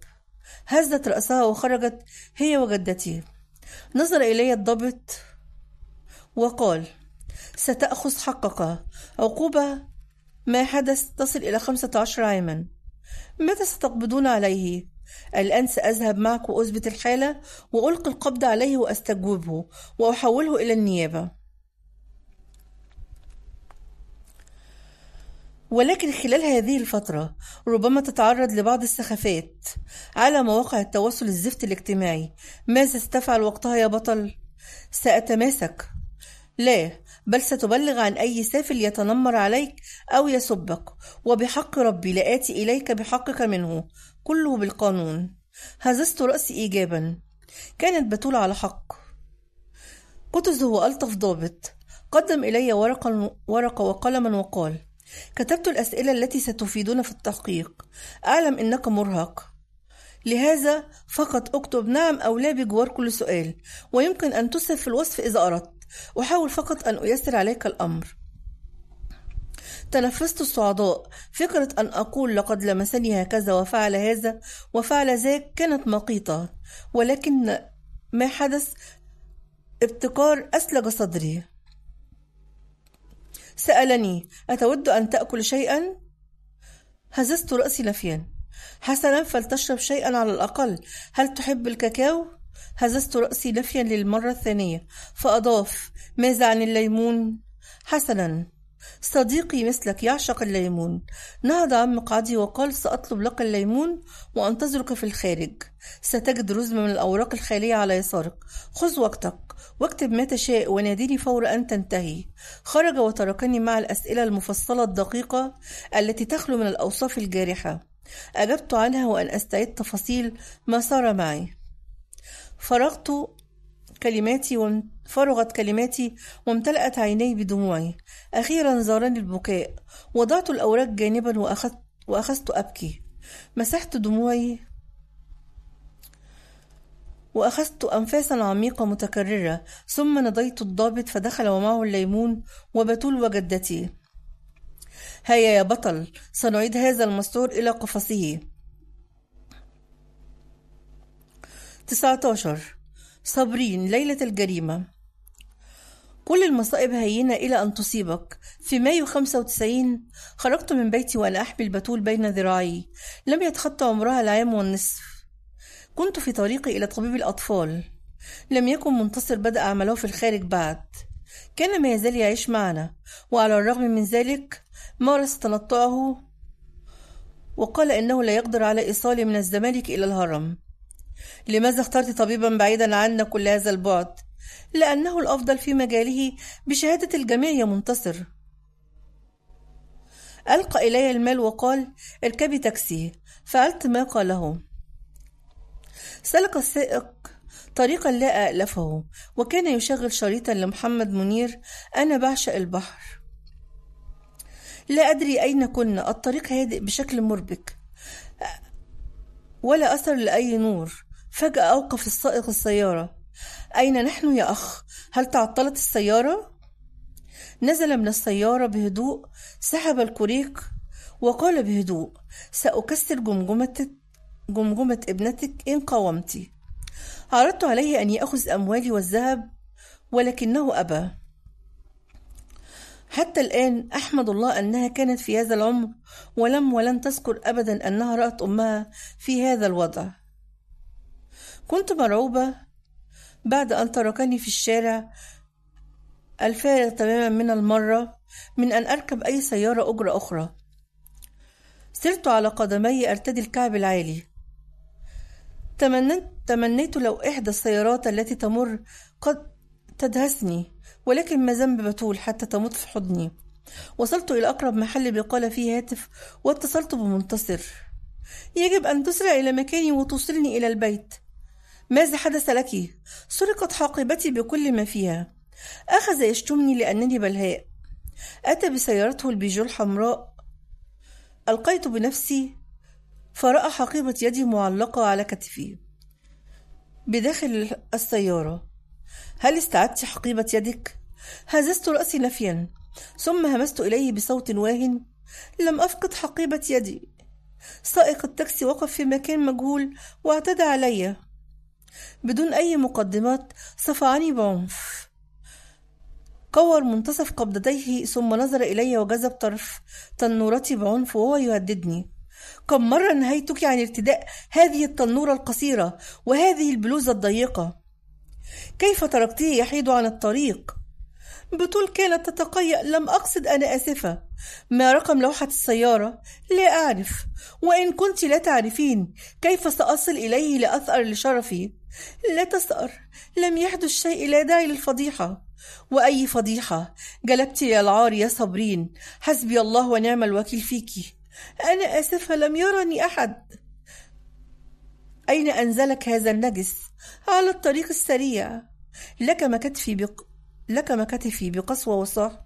S1: هزت رأسها وخرجت هي وجدتي. نظر إلي الضابط وقال ستأخذ حقك. عقوبة ما حدث تصل إلى خمسة عشر عاما. متى ستقبضون عليه؟ الآن سأذهب معك وأثبت الحالة وألقي القبض عليه وأستجوبه وأحوله إلى النيابة. ولكن خلال هذه الفترة ربما تتعرض لبعض السخافات على مواقع التواصل الزفت الاجتماعي. ماذا ستفعل وقتها يا بطل؟ سأتماسك. لا بل ستبلغ عن أي سافل يتنمر عليك أو يسبك وبحق ربي لآتي إليك بحقك منه كله بالقانون. هززت رأسي إيجابا. كانت بتول على حق. قطز هو ألطف ضابط قدم إلي ورقة, ورقة وقلما وقال كتبت الأسئلة التي ستفيدنا في التحقيق. أعلم أنك مرهق. لهذا فقط اكتب نعم أو لا بجوار كل سؤال ويمكن أن تسرف في الوصف إذا أردت. أحاول فقط أن أيسر عليك الأمر. تنفست الصعداء. فكرة أن أقول لقد لمسني هكذا وفعل هذا وفعل ذاك كانت مقيتة ولكن ما حدث؟ ابتكار أسلج صدري. سألني أتود أن تأكل شيئا؟ هززت رأسي نفيا حسنا فلتشرب شيئا على الأقل هل تحب الكاكاو؟ هززت رأسي نفيا للمرة الثانية فأضاف ماذا عن الليمون؟ حسنا صديقي مثلك يعشق الليمون. نهض عن مقعدي وقال سأطلب لك الليمون وأنتظرك في الخارج. ستجد رزمة من الأوراق الخالية على يسارك. خذ وقتك. واكتب ما تشاء وناديني فور أن تنتهي. خرج وتركني مع الأسئلة المفصلة الدقيقة التي تخلو من الأوصاف الجارحة. أجبت عنها وأن أستعيد تفاصيل ما صار معي. فرغت كلماتي فرغت كلماتي وامتلأت عيني بدموعي. أخيرا زارني البكاء. وضعت الأوراق جانبا وأخذت, وأخذت أبكي. مسحت دموعي. وأخذت أنفاسا عميقة متكررة. ثم نضيت الضابط فدخل ومعه الليمون وبتول وجدتي. هيا يا بطل سنعيد هذا المسطور إلى قفصه. 19 صابرين ليلة الجريمة. كل المصائب هينة إلى أن تصيبك. في مايو 95 خرجت من بيتي وأنا أحمل بتول بين ذراعي. لم يتخطى عمرها العام والنصف. كنت في طريقي إلى طبيب الأطفال. لم يكن منتصر بدأ عمله في الخارج بعد. كان ما يزال يعيش معنا. وعلى الرغم من ذلك مارس تنطعه وقال إنه لا يقدر على إيصالي من الزمالك إلى الهرم. لماذا اخترت طبيبا بعيدا عنا كل هذا البعد؟ لأنه الأفضل في مجاله بشهادة الجميع يا منتصر. ألقى إلي المال وقال اركبي تاكسي. فعلت ما قاله. سلك السائق طريقا لا أألفه وكان يشغل شريطا لمحمد منير أنا بعشق البحر. لا أدري أين كنا الطريق هادئ بشكل مربك ولا أثر لأي نور. فجأة أوقف السائق السيارة. أين نحن يا أخ؟ هل تعطلت السيارة؟ نزل من السيارة بهدوء سحب الكوريك وقال بهدوء سأكسر جمجمة جمجمة ابنتك إن قاومت عرضت عليه أن يأخذ أموالي والذهب ولكنه أبى حتى الآن أحمد الله أنها كانت في هذا العمر ولم ولن تذكر أبدا أنها رأت أمها في هذا الوضع كنت مرعوبة بعد أن تركني في الشارع الفارغ تماما من المرة من أن أركب أي سيارة أجرة أخرى. سرت على قدمي أرتدي الكعب العالي. تمنيت, تمنيت لو إحدى السيارات التي تمر قد تدهسني ولكن ما ذنب بتول حتى تموت في حضني. وصلت إلى أقرب محل بقالة فيه هاتف واتصلت بمنتصر. يجب أن تسرع إلى مكاني وتوصلني إلى البيت. ماذا حدث لك؟ سرقت حاقبتي بكل ما فيها. أخذ يشتمني لأنني بلهاء. أتى بسيارته البيجو الحمراء. ألقيت بنفسي. فرأى حقيبة يدي معلقة على كتفي. بداخل السيارة. هل استعدت حقيبة يدك؟ هززت رأسي نفيا. ثم همست إليه بصوت واهن. لم أفقد حقيبة يدي. سائق التاكسي وقف في مكان مجهول واعتدى علي. بدون أي مقدمات صفعني بعنف. كور منتصف قبضتيه ثم نظر إلي وجذب طرف تنورتي بعنف وهو يهددني. كم مرة نهيتك عن ارتداء هذه التنورة القصيرة وهذه البلوزة الضيقة؟ كيف تركته يحيد عن الطريق؟ بطول كانت تتقيأ لم أقصد أنا آسفة. ما رقم لوحة السيارة؟ لا أعرف. وإن كنت لا تعرفين كيف سأصل إليه لأثأر لشرفي؟ لا تسأر. لم يحدث شيء لا داعي للفضيحة. وأي فضيحة؟ جلبت يا العار يا صابرين. حسبي الله ونعم الوكيل فيك. أنا آسفة لم يرني أحد. أين أنزلك هذا النجس؟ على الطريق السريع. لك مكتفي بق... لك مكتفي بقسوة وصح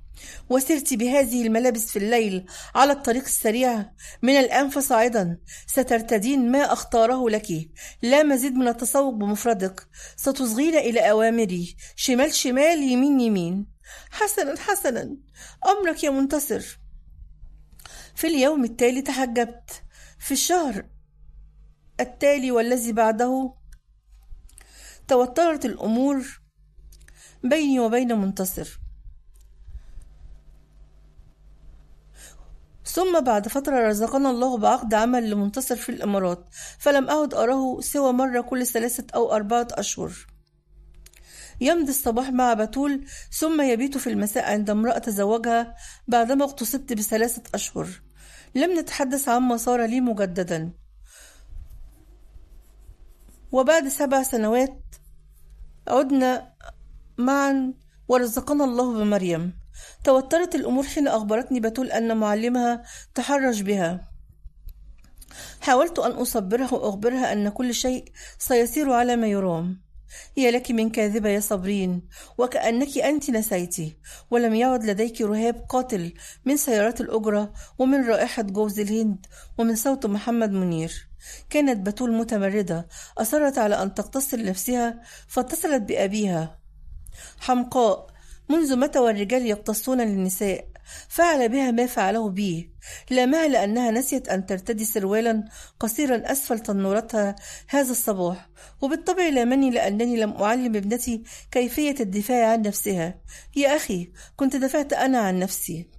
S1: وسرت بهذه الملابس في الليل على الطريق السريع. من الآن فصاعدا سترتدين ما أختاره لك. لا مزيد من التسوق بمفردك. ستصغين إلى أوامري. شمال شمال يمين يمين. حسنا حسنا. أمرك يا منتصر. في اليوم التالي تحجبت. في الشهر التالي والذي بعده توترت الأمور بيني وبين منتصر. ثم بعد فترة رزقنا الله بعقد عمل لمنتصر في الإمارات فلم أعد أراه سوى مرة كل ثلاثة أو أربعة أشهر. يمضي الصباح مع بتول ثم يبيت في المساء عند امرأة تزوجها بعدما اغتصبت بثلاثة أشهر. لم نتحدث عما صار لي مجددا. وبعد سبع سنوات عدنا معا ورزقنا الله بمريم. توترت الأمور حين أخبرتني بتول أن معلمها تحرش بها. حاولت أن أصبرها وأخبرها أن كل شيء سيسير على ما يرام. هي لك من كاذبة يا صابرين وكأنك أنت نسيتي ولم يعد لديك رهاب قاتل من سيارات الأجرة ومن رائحة جوز الهند ومن صوت محمد منير. كانت بتول متمردة أصرت على أن تقتصر نفسها فاتصلت بأبيها. حمقاء منذ متى والرجال يقتصون للنساء؟ فعل بها ما فعله بي لامها لأنها نسيت أن ترتدي سروالا قصيرا أسفل تنورتها هذا الصباح. وبالطبع لامني لأنني لم أعلم ابنتي كيفية الدفاع عن نفسها. يا أخي كنت دفعت أنا عن نفسي.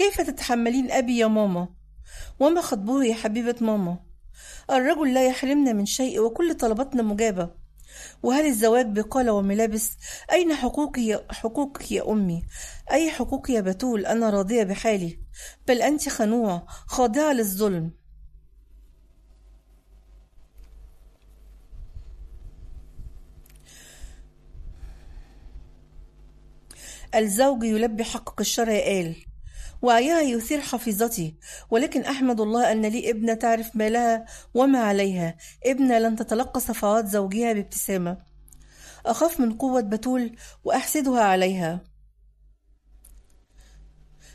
S1: كيف تتحملين أبي يا ماما؟ وما خطبه يا حبيبة ماما؟ الرجل لا يحرمنا من شيء وكل طلباتنا مجابة. وهل الزواج بقالة وملابس؟ أين حقوقي يا حقوقك يا أمي؟ أي حقوق يا بتول؟ أنا راضية بحالي. بل أنت خنوع خاضعة للظلم. الزوج يلبي حقك الشرع قال وعيها يثير حفيظتي. ولكن أحمد الله أن لي ابنة تعرف ما لها وما عليها. ابنة لن تتلقى صفعات زوجها بابتسامة. أخاف من قوة بتول وأحسدها عليها.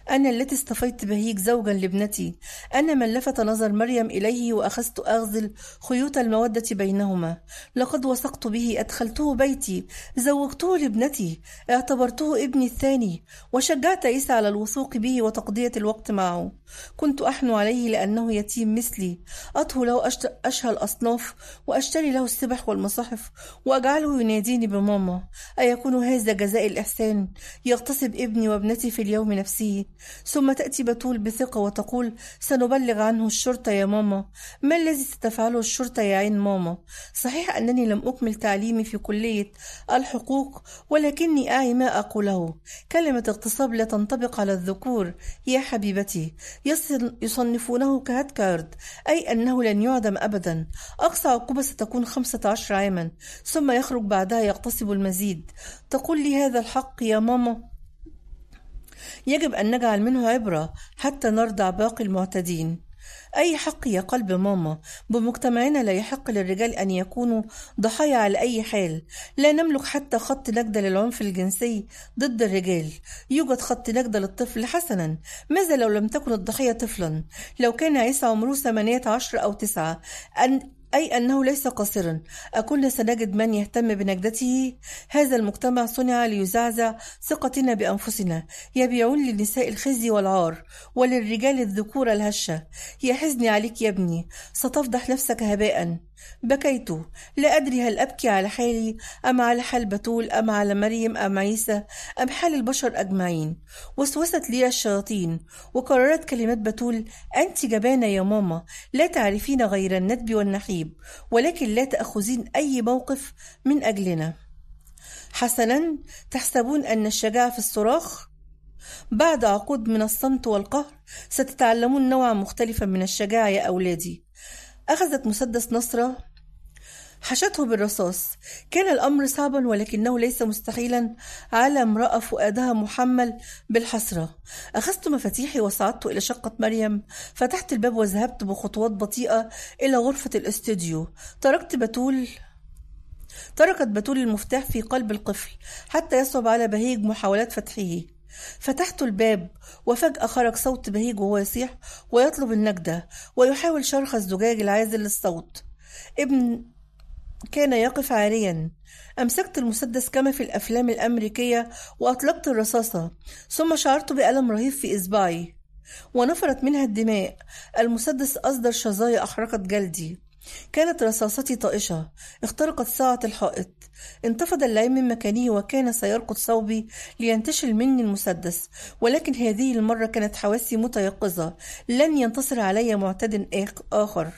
S1: أنا التي اصطفيت بهيج زوجا لابنتي. أنا من لفت نظر مريم إليه وأخذت أغزل خيوط المودة بينهما. لقد وثقت به أدخلته بيتي. زوجته لابنتي. اعتبرته ابني الثاني. وشجعت عيسى على الوثوق به وتقضية الوقت معه. كنت أحنو عليه لأنه يتيم مثلي. أطهو له أشهى الأصناف وأشتري له السبح والمصاحف وأجعله يناديني بماما. أيكون هذا جزاء الإحسان؟ يغتصب ابني وابنتي في اليوم نفسه. ثم تأتي بتول بثقة وتقول سنبلغ عنه الشرطة يا ماما. ما الذي ستفعله الشرطة يا عين ماما؟ صحيح أنني لم أكمل تعليمي في كلية الحقوق ولكني أعي ما أقوله. كلمة اغتصاب لا تنطبق على الذكور يا حبيبتي. يصنفونه كهاتكارد أي أنه لن يعدم أبدا. أقصى عقوبة ستكون خمسة عشر عاما ثم يخرج بعدها يغتصب المزيد. تقول لي هذا الحق يا ماما؟ يجب أن نجعل منه عبرة حتى نرضع باقي المعتدين. أي حق يا قلب ماما بمجتمعنا لا يحق للرجال أن يكونوا ضحايا على أي حال. لا نملك حتى خط نجدة للعنف الجنسي ضد الرجال. يوجد خط نجدة للطفل حسنا. ماذا لو لم تكن الضحية طفلا؟ لو كان عيسى عمره ثمانية عشر أو تسعة أن أي أنه ليس قاصرا. أكنا سنجد من يهتم بنجدته. هذا المجتمع صنع ليزعزع ثقتنا بأنفسنا. يبيعون للنساء الخزي والعار وللرجال الذكور الهشة. يا حزني عليك يا ابني. ستفضح نفسك هباء. بكيت. لا أدري هل أبكي على حالي أم على حال بتول أم على مريم أم عيسى أم حال البشر أجمعين. وسوست لي الشياطين وقررت كلمات بتول أنت جبانة يا ماما لا تعرفين غير الندب والنحيب ولكن لا تأخذين أي موقف من أجلنا. حسنا تحسبون أن الشجاعة في الصراخ؟ بعد عقود من الصمت والقهر ستتعلمون نوعا مختلفا من الشجاعة يا أولادي. أخذت مسدس نصرة حشته بالرصاص. كان الأمر صعبا ولكنه ليس مستحيلا على امرأة فؤادها محمل بالحسرة. أخذت مفاتيحي وصعدت إلى شقة مريم. فتحت الباب وذهبت بخطوات بطيئة إلى غرفة الاستوديو. تركت بتول تركت بتول المفتاح في قلب القفل حتى يصعب على بهيج محاولات فتحه. فتحت الباب وفجأة خرج صوت بهيج وهو يصيح ويطلب النجدة ويحاول شرخ الزجاج العازل للصوت. ابن كان يقف عاريا أمسكت المسدس كما في الأفلام الأمريكية وأطلقت الرصاصة ثم شعرت بألم رهيب في إصبعي. ونفرت منها الدماء. المسدس أصدر شظايا أحرقت جلدي. كانت رصاصتي طائشة. اخترقت ساعة الحائط. انتفض اللعين من مكانه وكان سيرقط صوبي لينتشل مني المسدس. ولكن هذه المرة كانت حواسي متيقظة. لن ينتصر علي معتد آخر.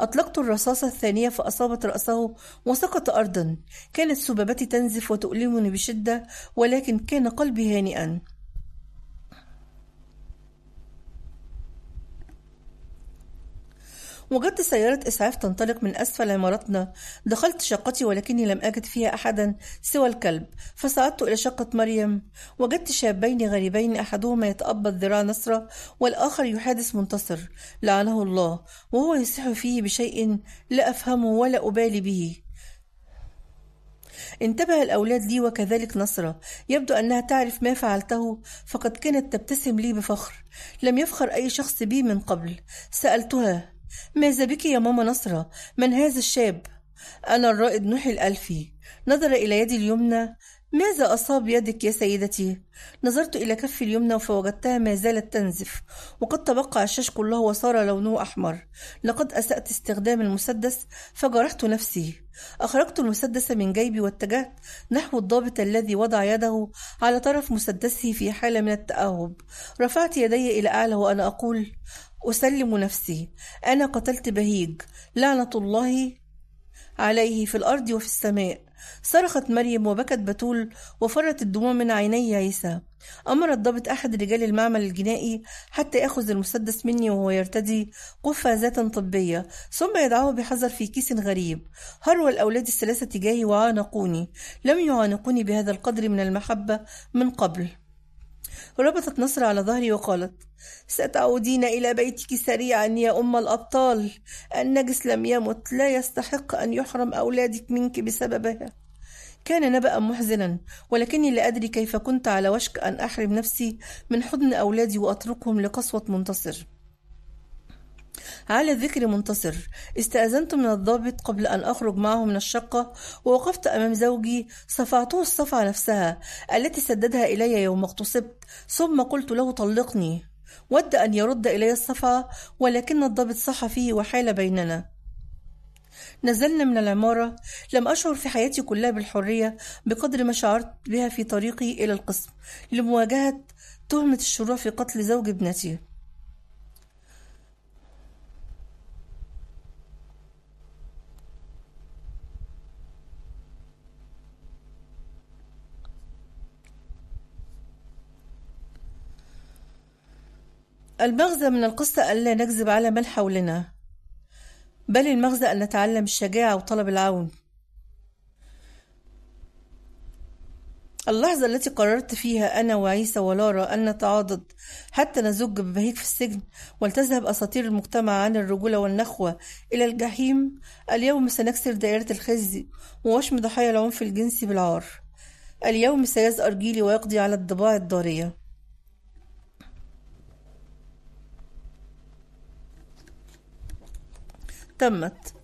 S1: أطلقت الرصاصة الثانية فأصابت رأسه وسقط أرضا. كانت سبابتي تنزف وتؤلمني بشدة ولكن كان قلبي هانئا. وجدت سيارة إسعاف تنطلق من أسفل عمارتنا. دخلت شقتي ولكني لم أجد فيها أحدا سوى الكلب فصعدت إلى شقة مريم. وجدت شابين غريبين أحدهما يتقبض ذراع نصرة والآخر يحادث منتصر. لعنه الله وهو يصيح فيه بشيء لا أفهمه ولا أبالي به. انتبه الأولاد لي وكذلك نصرة. يبدو أنها تعرف ما فعلته فقد كانت تبتسم لي بفخر. لم يفخر أي شخص بي من قبل. سألتها ماذا بك يا ماما نصرة؟ من هذا الشاب؟ أنا الرائد نوحي الألفي نظر إلى يدي اليمنى ماذا أصاب يدك يا سيدتي؟ نظرت إلى كفي اليمنى فوجدتها ما زالت تنزف وقد تبقى الشاش كله وصار لونه أحمر لقد أسأت استخدام المسدس فجرحت نفسي أخرجت المسدس من جيبي واتجهت نحو الضابط الذي وضع يده على طرف مسدسه في حالة من التأهب رفعت يدي إلى أعلى وأنا أقول أسلم نفسي. أنا قتلت بهيج. لعنة الله عليه في الأرض وفي السماء. صرخت مريم وبكت بتول وفرت الدموع من عيني عيسى. أمر الضابط أحد رجال المعمل الجنائي حتى يأخذ المسدس مني وهو يرتدي قفازة طبية ثم يضعه بحذر في كيس غريب. هرول الأولاد الثلاثة تجاهي وعانقوني. لم يعانقوني بهذا القدر من المحبة من قبل. ربطت نصر على ظهري وقالت ستعودين إلى بيتك سريعا يا أم الأبطال. النجس لم يمت لا يستحق أن يحرم أولادك منك بسببها. كان نبأ محزنا ولكني لا أدري كيف كنت على وشك أن أحرم نفسي من حضن أولادي وأتركهم لقسوة منتصر. على ذكر منتصر. استأذنت من الضابط قبل أن أخرج معه من الشقة ووقفت أمام زوجي صفعته الصفعة نفسها التي سددها إلي يوم اغتصبت ثم قلت له طلقني. ود أن يرد إلي الصفعة ولكن الضابط صح فيه وحال بيننا. نزلنا من العمارة. لم أشعر في حياتي كلها بالحرية بقدر ما شعرت بها في طريقي إلى القسم. لمواجهة تهمة الشروع في قتل زوج ابنتي. المغزى من القصة ألا نكذب على من حولنا بل المغزى أن نتعلم الشجاعة وطلب العون. اللحظة التي قررت فيها أنا وعيسى ولارا أن نتعاضد حتى نزج ببهيج في السجن ولتذهب أساطير المجتمع عن الرجولة والنخوة إلى الجحيم. اليوم سنكسر دائرة الخزي ووشم ضحايا العنف الجنسي بالعار. اليوم سيزأر جيلي ويقضي على الضباع الضارية تمت.